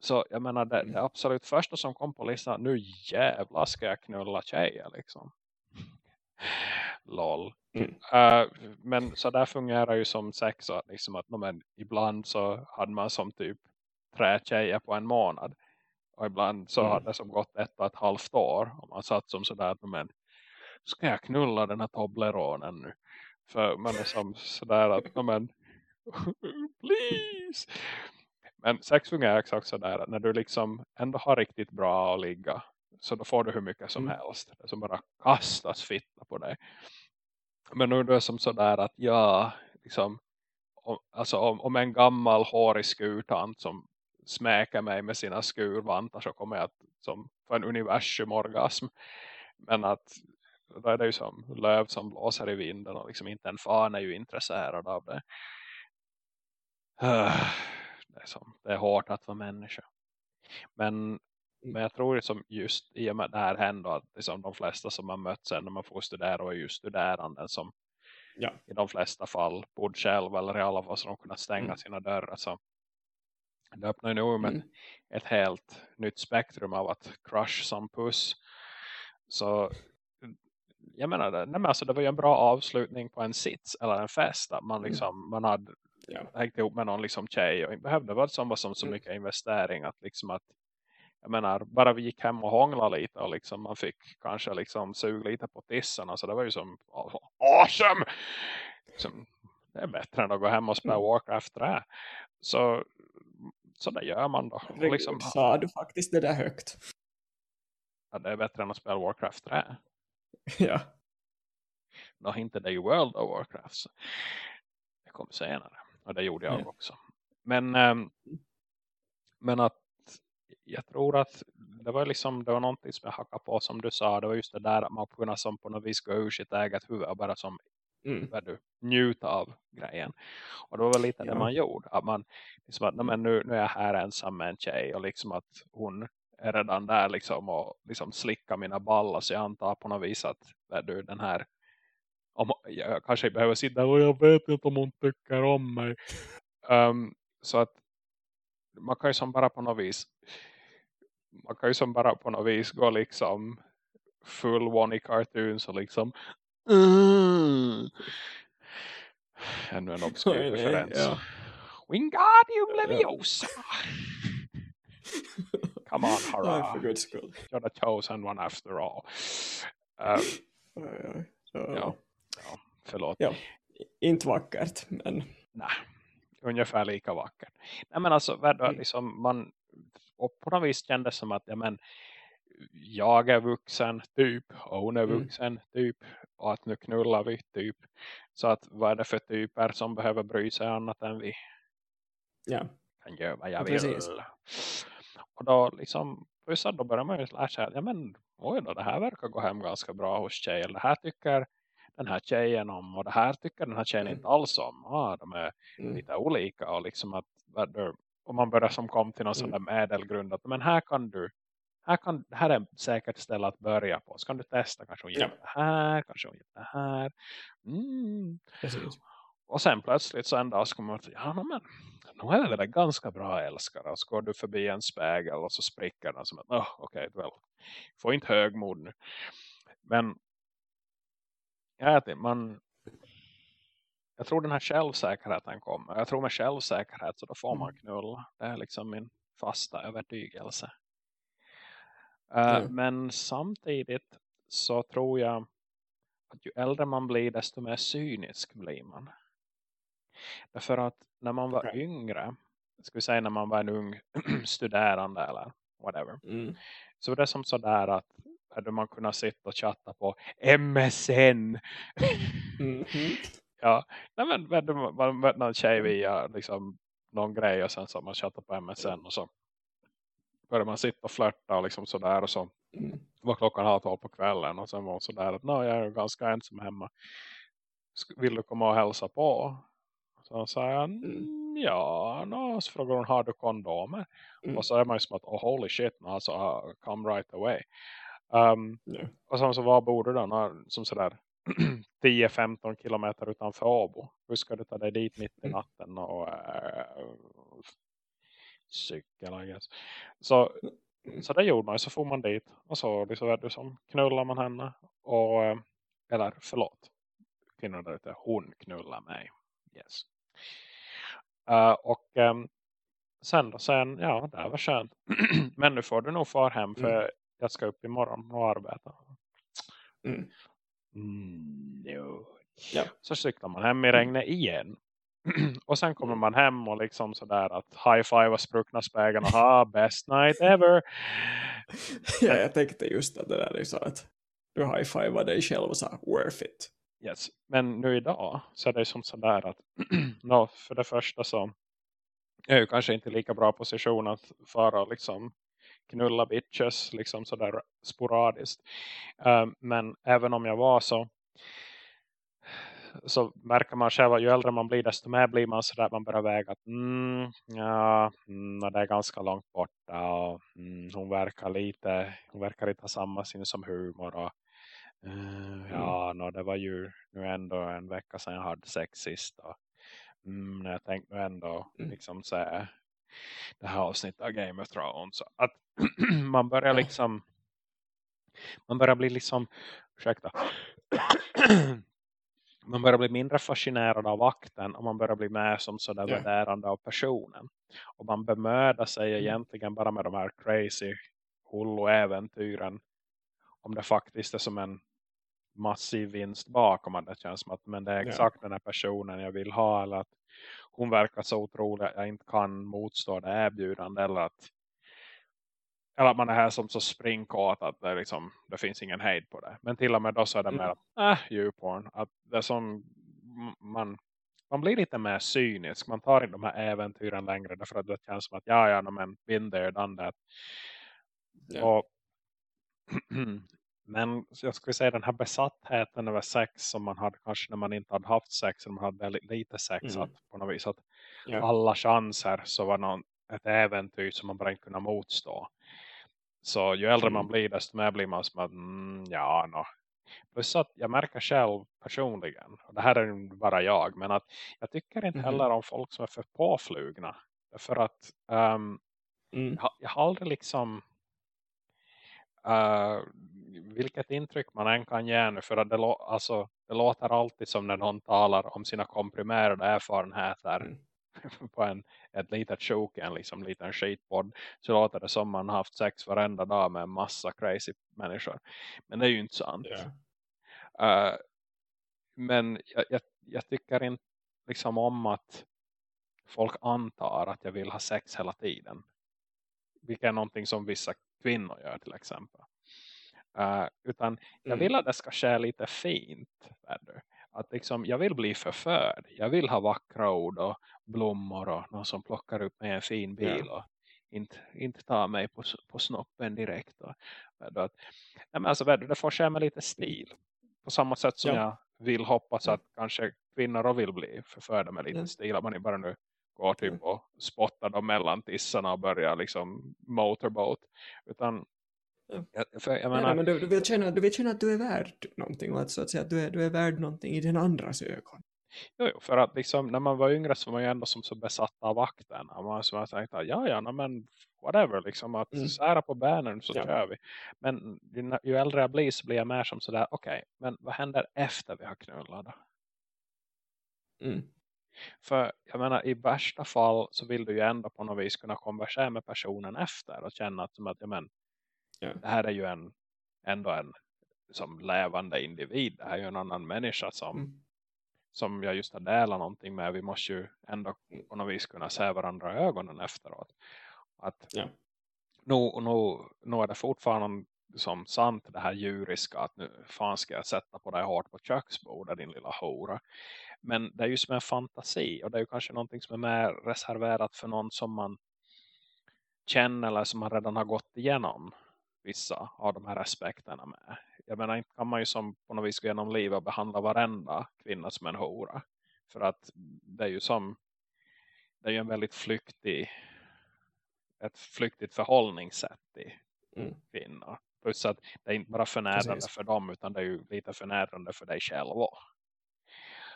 Så jag menar det, det absolut första som kom på listan. Nu jävlar ska jag knulla tjejer liksom. [laughs] Lol. Mm. Uh, men så där fungerar ju som sex. Att, liksom att, men, ibland så hade man som typ tre tjejer på en månad. Och ibland så mm. hade det som gått ett och ett halvt år. Och man satt som sådär. Men, ska jag knulla den här Tobleronen nu? För man är som sådär att men, [laughs] please. Men sex fungerar exakt sådär. När du liksom ändå har riktigt bra att ligga. Så då får du hur mycket som mm. helst. Det som bara kastas fitta på dig. Men nu är det som sådär att ja, liksom, om, alltså om, om en gammal hårig skurtant som smäker mig med sina skurvantar så kommer jag att som få en universum-orgasm. Men att då är det ju som löv som blåser i vinden och liksom inte en fan är ju intresserad av det. Det är, som, det är hårt att vara människa. Men, mm. men jag tror som just i och med det här hände att liksom de flesta som man mött sen när man får studera och är just studerande som ja. i de flesta fall bodde själv eller i alla fall så de kunde stänga mm. sina dörrar så det öppnar ju nog med mm. ett helt nytt spektrum av att crush som puss så jag menar, det, nej, men alltså, det var ju en bra avslutning på en sits eller en fest. Att man, mm. liksom, mm. man hade ja. hängt ihop med någon liksom, tjej och behövde vara som var som så mm. mycket investering att liksom att jag menar, bara vi gick hem och hånglade lite och liksom man fick kanske liksom sug lite på tissen. Så det var ju som awesome! Liksom, det är bättre än att gå hem och spela. Warcraft 3. Så, så det gör man då. Liksom, sa du faktiskt det där högt? Ja, det är bättre än att spela Warcraft 3. [laughs] ja. Nå, inte det i World of Warcraft. Så. Det kom senare. Och det gjorde jag ja. också. Men, ähm, men att jag tror att det var liksom det var någonting som jag hackade på som du sa. Det var just det där att man kunde som på något vis gå ur sitt eget huvud och bara som mm. du, njuta av grejen. Och det var väl lite ja. det man gjorde. Att man liksom att men nu, nu är jag här ensam med en tjej och liksom att hon är redan där liksom och liksom slicka mina ballar så jag antar på något vis att du, den här om, jag kanske behöver sitta och jag vet inte om hon tycker om mig um, så att man kan ju som bara på något vis man kan ju som bara på något vis gå liksom full one i cartoons och liksom mm. ännu en obskur [laughs] referens ja. Wingardium [laughs] Leviosa on, [laughs] hurrah. för guds skull. You're the chosen one after all. Um. Så, ja. ja, förlåt. Ja, inte vackert, men... Nej, ungefär lika vackert. Nej, men alltså, mm. liksom, man, och på något vis kändes som att ja, men, jag är vuxen typ och hon är mm. vuxen mm. typ och att nu knullar vi typ så att vad är det för typer som behöver bry sig annat än vi ja. kan göra vad jag vill och då liksom, så då börjar man ju lära sig att ja men, oj då, det här verkar gå hem ganska bra hos tjejer. Det här tycker den här tjejen om och det här tycker den här tjejen mm. inte alls om. Ah, de är mm. lite olika och liksom att om man börjar som kom till någon mm. sån där medelgrund att men här kan du här, kan, här är säkert ställe att börja på. Så kan du testa, kanske hon gör ja. det här, kanske hon gör det här. Mm. Och sen plötsligt så en dag så kommer man att ja men nog är väl en ganska bra älskare. Och så går du förbi en spägel och så spricker den som att, oh, okej, okay, well, får inte högmod nu. Men jag vet man jag tror den här självsäkerheten kommer. Jag tror med självsäkerhet så då får man mm. knulla. Det är liksom min fasta övertygelse. Mm. men samtidigt så tror jag att ju äldre man blir desto mer cynisk blir man. Därför att när man var okay. yngre, ska vi säga när man var en ung [clears throat] studerande eller whatever. Mm. Så var det som sådär att hade man kunnat sitta och chatta på MSN. mm -hmm. [laughs] ja, nej men man mötte någon tjej via liksom, någon grej och sen så man chattar på MSN och så började man sitta och flörta och liksom sådär och så mm. var klockan halv tolv på kvällen och sen var hon sådär att jag är ganska ensam hemma. Vill du komma och hälsa på? Så sa jag, mm. mm. ja, no. så frågar hon, har du kondomer? Mm. Och så är man ju som att, oh holy shit, no, alltså, uh, come right away. Um, yeah. Och sen så var bor du då? Som sådär 10-15 [clears throat] kilometer utanför Åbo. Hur ska du ta dig dit mitt i mm. natten och uh, cykel, I guess. Så, mm. så det gjorde man så får man dit. Och så liksom, som knullar man henne. Och, eh, eller förlåt. Kvinnan där ute, hon knullar mig. Yes. Uh, och um, sen då, sen, ja, det var skönt. [clears throat] Men nu får du nog far hem för mm. jag ska upp imorgon och arbeta. Mm. Mm, no. ja. Så cyklar man hem i regnet igen. [clears throat] och sen kommer man hem och liksom sådär att high-five och spruckna spägen och ha best night ever. [laughs] ja, jag tänkte just att det där är så att du high-fivar dig själv och sa worth it. Yes. Men nu idag så är det som sådär att [clears throat] no, för det första så är jag kanske inte lika bra position att fara liksom knulla bitches liksom sådär sporadiskt. Um, men även om jag var så så märker man själv att ju äldre man blir desto mer blir man sådär man börjar väga att mm, ja, mm, det är ganska långt borta och mm, hon verkar lite hon verkar inte ha samma sinne som humor och uh, ja, no, det var ju nu ändå en vecka sedan jag hade sex sist och mm, jag tänkte ändå mm. liksom säga det här avsnittet av Game of Thrones att [clears throat] man börjar liksom man börjar bli liksom ursäkta [clears throat] man börjar bli mindre fascinerad av akten och man börjar bli mer som sådär yeah. värderande av personen. Och man bemödar sig mm. egentligen bara med de här crazy hullo-äventyren om det faktiskt är som en massiv vinst bakom att det känns som att men det är exakt yeah. den här personen jag vill ha eller att hon verkar så otrolig att jag inte kan motstå det erbjudande eller att eller att man är här som så springkåt att det, liksom, det finns ingen hejd på det. Men till och med då så är det mm. mer att, äh, djurporn. Att det som man, man blir lite mer cynisk. Man tar inte de här äventyren längre därför att det känns som att ja, ja, men been there, done that. Yeah. Och, [clears throat] [clears throat] men jag skulle säga den här besattheten över sex som man hade kanske när man inte hade haft sex. Eller man hade väldigt lite sex. Mm. Att på något vis att yeah. alla chanser så var någon, ett äventyr som man bara inte kunde motstå. Så ju äldre man mm. blir desto mer blir man som att mm, ja, no. Plus att jag märker själv personligen, och det här är bara jag, men att jag tycker inte mm-hmm. heller om folk som är för påflugna. För att um, jag, jag har aldrig liksom uh, vilket intryck man än kan ge nu för att det, alltså, det låter alltid som när någon talar om sina komprimerade erfarenheter mm. [laughs] på en, ett litet sjok, en liksom liten skitpodd så låter det som man haft sex varenda dag med en massa crazy människor. Men det är ju inte sant. Yeah. Uh, men jag, jag, jag, tycker inte liksom om att folk antar att jag vill ha sex hela tiden. Vilket är någonting som vissa kvinnor gör till exempel. Uh, utan jag mm. vill att det ska ske lite fint. Att liksom, jag vill bli förförd. Jag vill ha vackra ord och blommor och någon som plockar upp mig en fin bil ja. och inte, inte ta mig på, på snoppen direkt. Och, att, nej men alltså, det får ske med lite stil. På samma sätt som ja. jag vill hoppas ja. att kanske kvinnor vill bli förförda med lite ja. stil. Att man inte bara nu går typ och spottar dem mellan tissarna och börjar liksom motorboat. Utan Ja. För, jag menar, nej, men du, du, vill känna, du vill känna att du är värd någonting och att, så att, säga, att du, är, du är värd någonting i den andras ögon. Jo, för att liksom, när man var yngre så var man ju ändå som så besatt av vakten. Man som tänkte ja, ja, men whatever, liksom att mm. sära på benen så ja. kör vi. Men ju, ju, äldre jag blir så blir jag mer som sådär, okej, okay, men vad händer efter vi har knullat då? Mm. För jag menar, i värsta fall så vill du ju ändå på något vis kunna konversera med personen efter och känna att, som att ja, men, ja. det här är ju en, ändå en som levande individ. Det här är ju en annan människa som mm som jag just har delat någonting med. Vi måste ju ändå på något vis kunna se varandra i ögonen efteråt. Att ja. nu, nu, nu är det fortfarande som sant det här djuriska att nu fan ska jag sätta på dig hårt på köksbordet din lilla hora. Men det är ju som en fantasi och det är ju kanske någonting som är mer reserverat för någon som man känner eller som man redan har gått igenom vissa av de här aspekterna med jag menar inte kan man ju som på något vis gå igenom livet behandla varenda kvinna som en hora. För att det är ju som det är ju en väldigt flyktig ett flyktigt förhållningssätt i mm. kvinnor. Plus att det är inte bara förnärande Precis. för dem utan det är ju lite förnärande för dig själv också.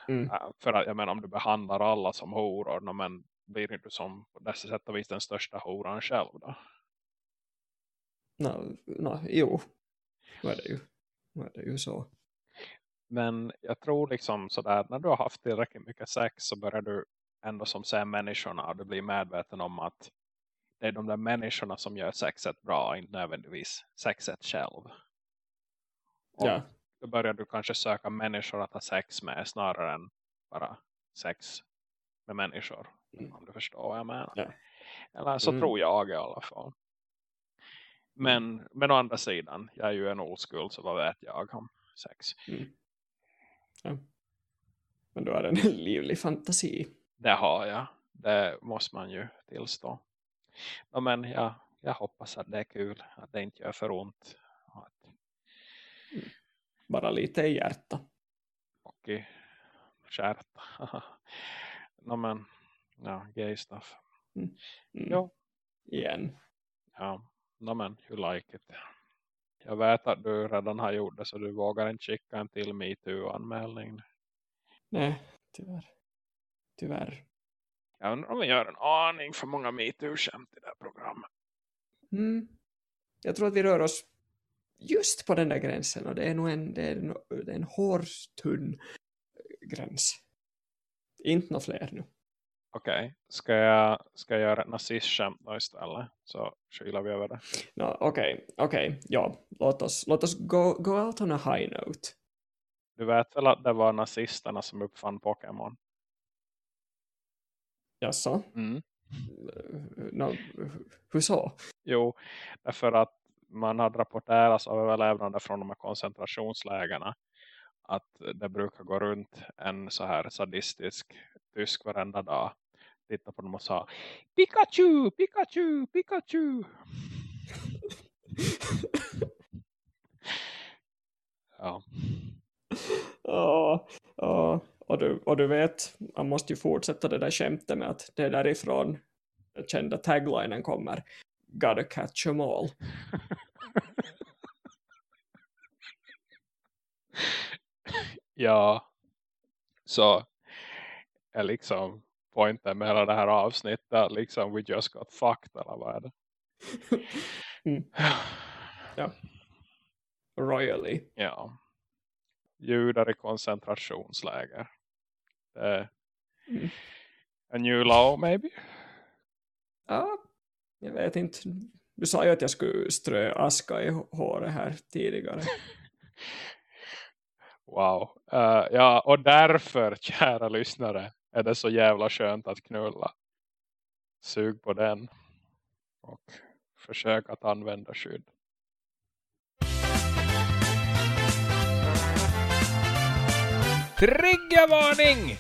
Mm. För att jag menar om du behandlar alla som horor men blir du som på dessa sätt och vis den största horan själv då? No, no, jo, det är det ju det är ju så. Men jag tror liksom sådär, när du har haft tillräckligt mycket sex så börjar du ändå som ser människorna och du blir medveten om att det är de där människorna som gör sexet bra, inte nödvändigtvis sexet själv. Och ja. då börjar du kanske söka människor att ha sex med snarare än bara sex med människor. Mm. Om du förstår vad jag menar. Ja. Eller så mm. tror jag i alla fall. Men, men å andra sidan, jag är ju en oskuld så vad vet jag om sex. Mm. Ja. Men du har en [laughs] livlig fantasi. Det har jag. Det måste man ju tillstå. Ja, men jag, jag hoppas att det är kul. Att det inte gör för ont. Att... Bara lite i hjärta. Och i skärta. [laughs] no, men, ja, gay stuff. Mm. Ja. Igen. Ja, no, men, you like it. Jag vet att du redan har gjort det så du vågar inte skicka en till MeToo-anmälning. Nej, tyvärr. Tyvärr. Jag undrar om vi gör en aning för många MeToo-skämt i det här programmet. Mm. Jag tror att vi rör oss just på den där gränsen och det är nog en, det är en, det är en hårtunn gräns. Inte några fler nu. Okej, okay. ska, jag, ska jag göra ett nazistskämt då istället? Så skylar vi över det. No, Okej, okay. okej. Okay. Ja, låt oss, låt oss go, go out on a high note. Du vet väl att det var nazisterna som uppfann Pokémon? Jaså? Mm. No, hur så? Jo, därför att man hade rapporterat av överlevnande från de här koncentrationslägerna att det brukar gå runt en så här sadistisk tysk varenda dag. Titta på dem och sa Pikachu, Pikachu, Pikachu. ja. Ja, ja. Och, du, och du vet, man måste ju fortsätta det där skämtet med att det är därifrån den kända taglinen kommer. Gotta catch them all. [laughs] ja, så är liksom poängen med hela det här avsnittet liksom we just got fucked eller vad är det? [laughs] mm. [sighs] Ja. Royally. Ja. Judar i koncentrationsläger. Det mm. A new law maybe? Ja, jag vet inte. Du sa ju att jag skulle strö aska i håret här tidigare. [laughs] wow. Uh, ja, och därför, [laughs] kära lyssnare, är det så jävla skönt att knulla. Sug på den. Och försök att använda skydd. Triggervarning!